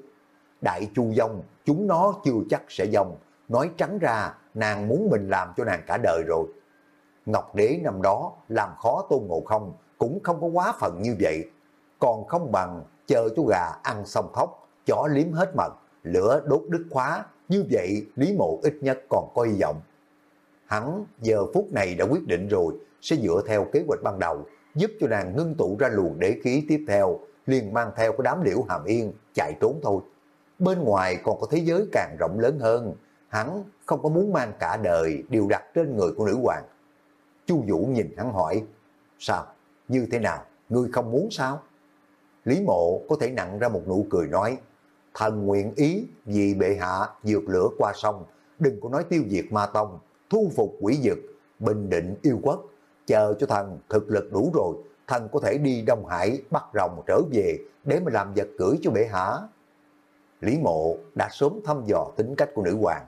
Đại Chu dông, chúng nó chưa chắc sẽ dông. Nói trắng ra, nàng muốn mình làm cho nàng cả đời rồi. Ngọc Đế năm đó làm khó Tôn Ngộ Không cũng không có quá phận như vậy. Còn không bằng chờ chú gà ăn xong khóc, chó liếm hết mật, lửa đốt đứt khóa, như vậy Lý Mộ ít nhất còn có hy vọng. Hắn giờ phút này đã quyết định rồi, sẽ dựa theo kế hoạch ban đầu, giúp cho nàng ngưng tụ ra luồng đế khí tiếp theo, liền mang theo cái đám liễu hàm yên, chạy trốn thôi. Bên ngoài còn có thế giới càng rộng lớn hơn, hắn không có muốn mang cả đời đều đặt trên người của nữ hoàng. Chu Vũ nhìn hắn hỏi, sao, như thế nào, ngươi không muốn sao? Lý mộ có thể nặng ra một nụ cười nói, thần nguyện ý vì bệ hạ vượt lửa qua sông, đừng có nói tiêu diệt ma tông, thu phục quỷ dực, bình định yêu quốc, chờ cho thần thực lực đủ rồi, thần có thể đi Đông Hải bắt rồng trở về để mà làm vật cưỡi cho bệ hạ. Lý mộ đã sớm thăm dò tính cách của nữ hoàng.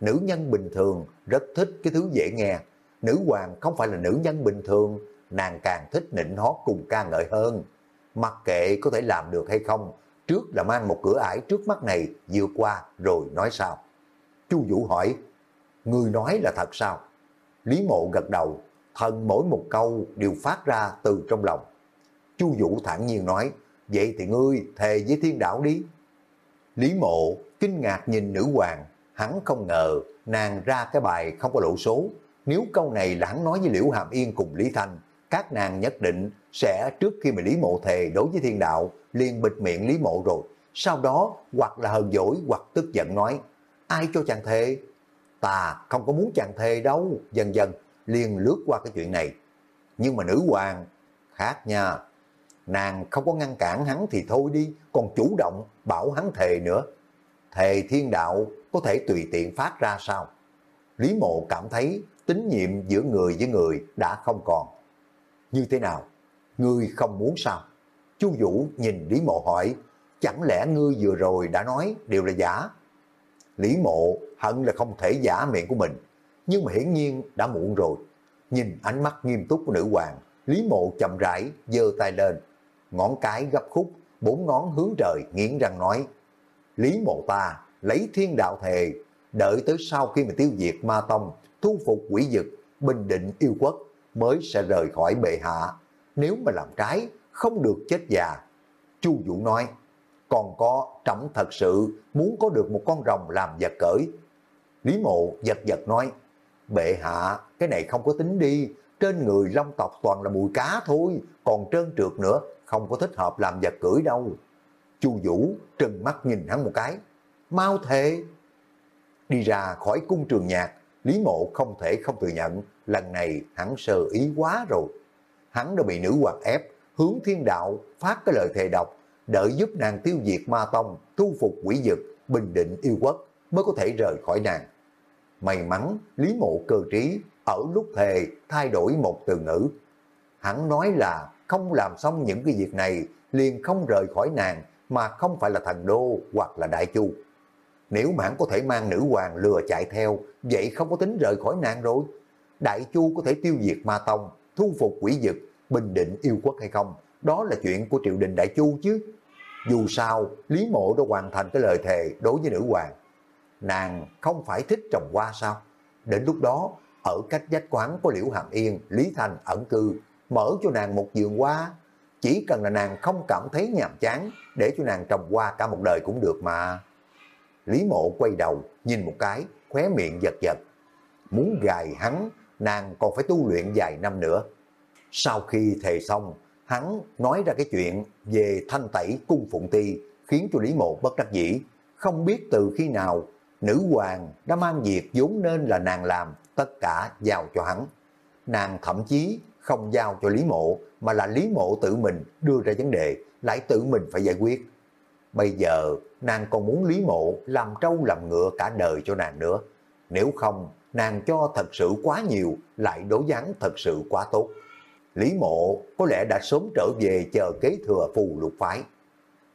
Nữ nhân bình thường rất thích cái thứ dễ nghe. Nữ hoàng không phải là nữ nhân bình thường, nàng càng thích nịnh hót cùng ca ngợi hơn. Mặc kệ có thể làm được hay không, trước là mang một cửa ải trước mắt này vượt qua rồi nói sao. Chu Vũ hỏi, người nói là thật sao? Lý mộ gật đầu, thần mỗi một câu đều phát ra từ trong lòng. Chu Vũ thản nhiên nói, vậy thì ngươi thề với thiên đạo đi. Lý mộ kinh ngạc nhìn nữ hoàng, hắn không ngờ nàng ra cái bài không có lộ số. Nếu câu này là hắn nói với Liễu Hàm Yên cùng Lý Thanh, các nàng nhất định sẽ trước khi mà Lý Mộ thề đối với thiên đạo, liền bịt miệng Lý Mộ rồi. Sau đó hoặc là hờn dỗi hoặc tức giận nói, ai cho chàng thề? Ta không có muốn chàng thề đâu, dần dần liền lướt qua cái chuyện này. Nhưng mà nữ hoàng, khác nha, nàng không có ngăn cản hắn thì thôi đi, còn chủ động bảo hắn thề nữa. Thề thiên đạo có thể tùy tiện phát ra sao? Lý mộ cảm thấy tín nhiệm giữa người với người đã không còn. Như thế nào? Ngươi không muốn sao? Chu Vũ nhìn Lý mộ hỏi, chẳng lẽ ngươi vừa rồi đã nói đều là giả? Lý mộ hận là không thể giả miệng của mình, nhưng mà hiển nhiên đã muộn rồi. Nhìn ánh mắt nghiêm túc của nữ hoàng, Lý mộ chậm rãi giơ tay lên, ngón cái gấp khúc, bốn ngón hướng trời nghiến răng nói, Lý mộ ta lấy thiên đạo thề, đợi tới sau khi mà tiêu diệt ma tông, thu phục quỷ dực, bình định yêu quốc, mới sẽ rời khỏi bệ hạ. Nếu mà làm trái, không được chết già. Chu Vũ nói, còn có trẫm thật sự muốn có được một con rồng làm vật cởi. Lý mộ giật giật nói, bệ hạ, cái này không có tính đi, trên người long tộc toàn là mùi cá thôi, còn trơn trượt nữa, không có thích hợp làm vật cưỡi đâu. Chu Vũ trừng mắt nhìn hắn một cái, mau thề. Đi ra khỏi cung trường nhạc, Lý Mộ không thể không thừa nhận, lần này hắn sơ ý quá rồi. Hắn đã bị nữ hoàng ép, hướng thiên đạo, phát cái lời thề độc, đợi giúp nàng tiêu diệt ma tông, thu phục quỷ dực, bình định yêu quốc, mới có thể rời khỏi nàng. May mắn, Lý Mộ cơ trí, ở lúc thề thay đổi một từ ngữ. Hắn nói là không làm xong những cái việc này, liền không rời khỏi nàng, mà không phải là thần đô hoặc là đại chu. Nếu mà hắn có thể mang nữ hoàng lừa chạy theo, vậy không có tính rời khỏi nàng rồi. Đại chu có thể tiêu diệt ma tông, thu phục quỷ dực, bình định yêu quốc hay không, đó là chuyện của triều đình đại chu chứ. Dù sao, Lý Mộ đã hoàn thành cái lời thề đối với nữ hoàng. Nàng không phải thích trồng hoa sao? Đến lúc đó, ở cách dách quán của Liễu Hàm Yên, Lý Thành ẩn cư, mở cho nàng một vườn hoa. Chỉ cần là nàng không cảm thấy nhàm chán, để cho nàng trồng hoa cả một đời cũng được mà. Lý Mộ quay đầu, nhìn một cái, khóe miệng giật giật. Muốn gài hắn, nàng còn phải tu luyện vài năm nữa. Sau khi thề xong, hắn nói ra cái chuyện về thanh tẩy cung phụng ti, khiến cho Lý Mộ bất đắc dĩ. Không biết từ khi nào, nữ hoàng đã mang việc vốn nên là nàng làm, tất cả giao cho hắn. Nàng thậm chí không giao cho Lý Mộ, mà là Lý Mộ tự mình đưa ra vấn đề, lại tự mình phải giải quyết. Bây giờ, nàng còn muốn Lý Mộ làm trâu làm ngựa cả đời cho nàng nữa. Nếu không, nàng cho thật sự quá nhiều, lại đối gián thật sự quá tốt. Lý Mộ có lẽ đã sớm trở về chờ kế thừa phù lục phái.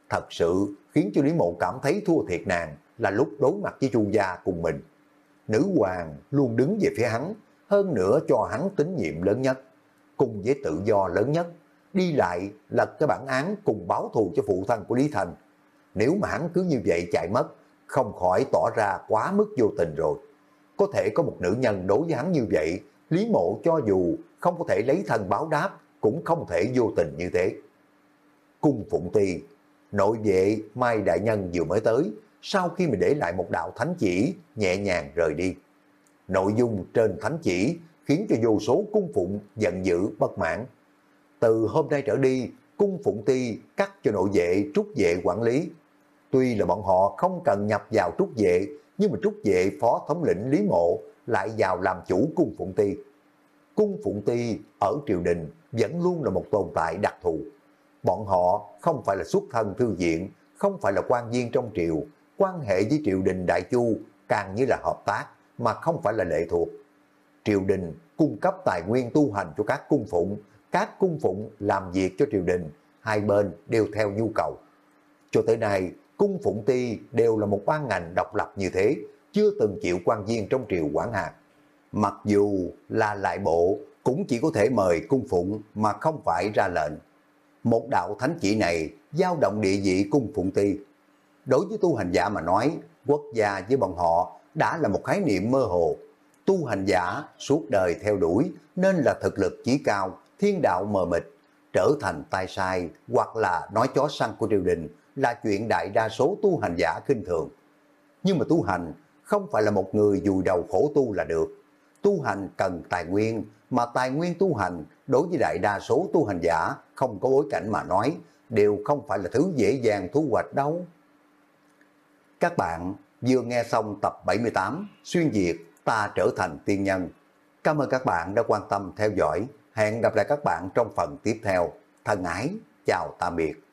Thật sự khiến cho Lý Mộ cảm thấy thua thiệt nàng là lúc đối mặt với Chu gia cùng mình. Nữ hoàng luôn đứng về phía hắn, hơn nữa cho hắn tín nhiệm lớn nhất, cùng với tự do lớn nhất. Đi lại lật cái bản án cùng báo thù cho phụ thân của Lý Thành. Nếu mà hắn cứ như vậy chạy mất, không khỏi tỏ ra quá mức vô tình rồi. Có thể có một nữ nhân đối với hắn như vậy, Lý Mộ cho dù không có thể lấy thân báo đáp, cũng không thể vô tình như thế. Cung Phụng Ti, nội vệ Mai Đại Nhân vừa mới tới, sau khi mà để lại một đạo thánh chỉ, nhẹ nhàng rời đi. Nội dung trên thánh chỉ khiến cho vô số cung phụng giận dữ bất mãn. Từ hôm nay trở đi, cung phụng ti cắt cho nội vệ trúc vệ quản lý. Tuy là bọn họ không cần nhập vào trúc vệ, nhưng mà trúc vệ phó thống lĩnh Lý Mộ lại vào làm chủ cung phụng ti. Cung phụng ti ở triều đình vẫn luôn là một tồn tại đặc thù. Bọn họ không phải là xuất thân thư viện, không phải là quan viên trong triều, quan hệ với triều đình Đại Chu càng như là hợp tác mà không phải là lệ thuộc. Triều đình cung cấp tài nguyên tu hành cho các cung phụng, các cung phụng làm việc cho triều đình, hai bên đều theo nhu cầu. Cho tới nay, cung phụng ti đều là một ban ngành độc lập như thế, chưa từng chịu quan viên trong triều quản hạt. Mặc dù là lại bộ, cũng chỉ có thể mời cung phụng mà không phải ra lệnh. Một đạo thánh chỉ này giao động địa vị cung phụng ti. Đối với tu hành giả mà nói, quốc gia với bọn họ đã là một khái niệm mơ hồ. Tu hành giả suốt đời theo đuổi nên là thực lực chí cao, thiên đạo mờ mịt, trở thành tai sai hoặc là nói chó săn của triều đình là chuyện đại đa số tu hành giả kinh thường. Nhưng mà tu hành không phải là một người dùi đầu khổ tu là được. Tu hành cần tài nguyên, mà tài nguyên tu hành đối với đại đa số tu hành giả không có bối cảnh mà nói, đều không phải là thứ dễ dàng thu hoạch đâu. Các bạn vừa nghe xong tập 78 Xuyên Việt ta trở thành tiên nhân. Cảm ơn các bạn đã quan tâm theo dõi. Hẹn gặp lại các bạn trong phần tiếp theo. Thân ái, chào tạm biệt.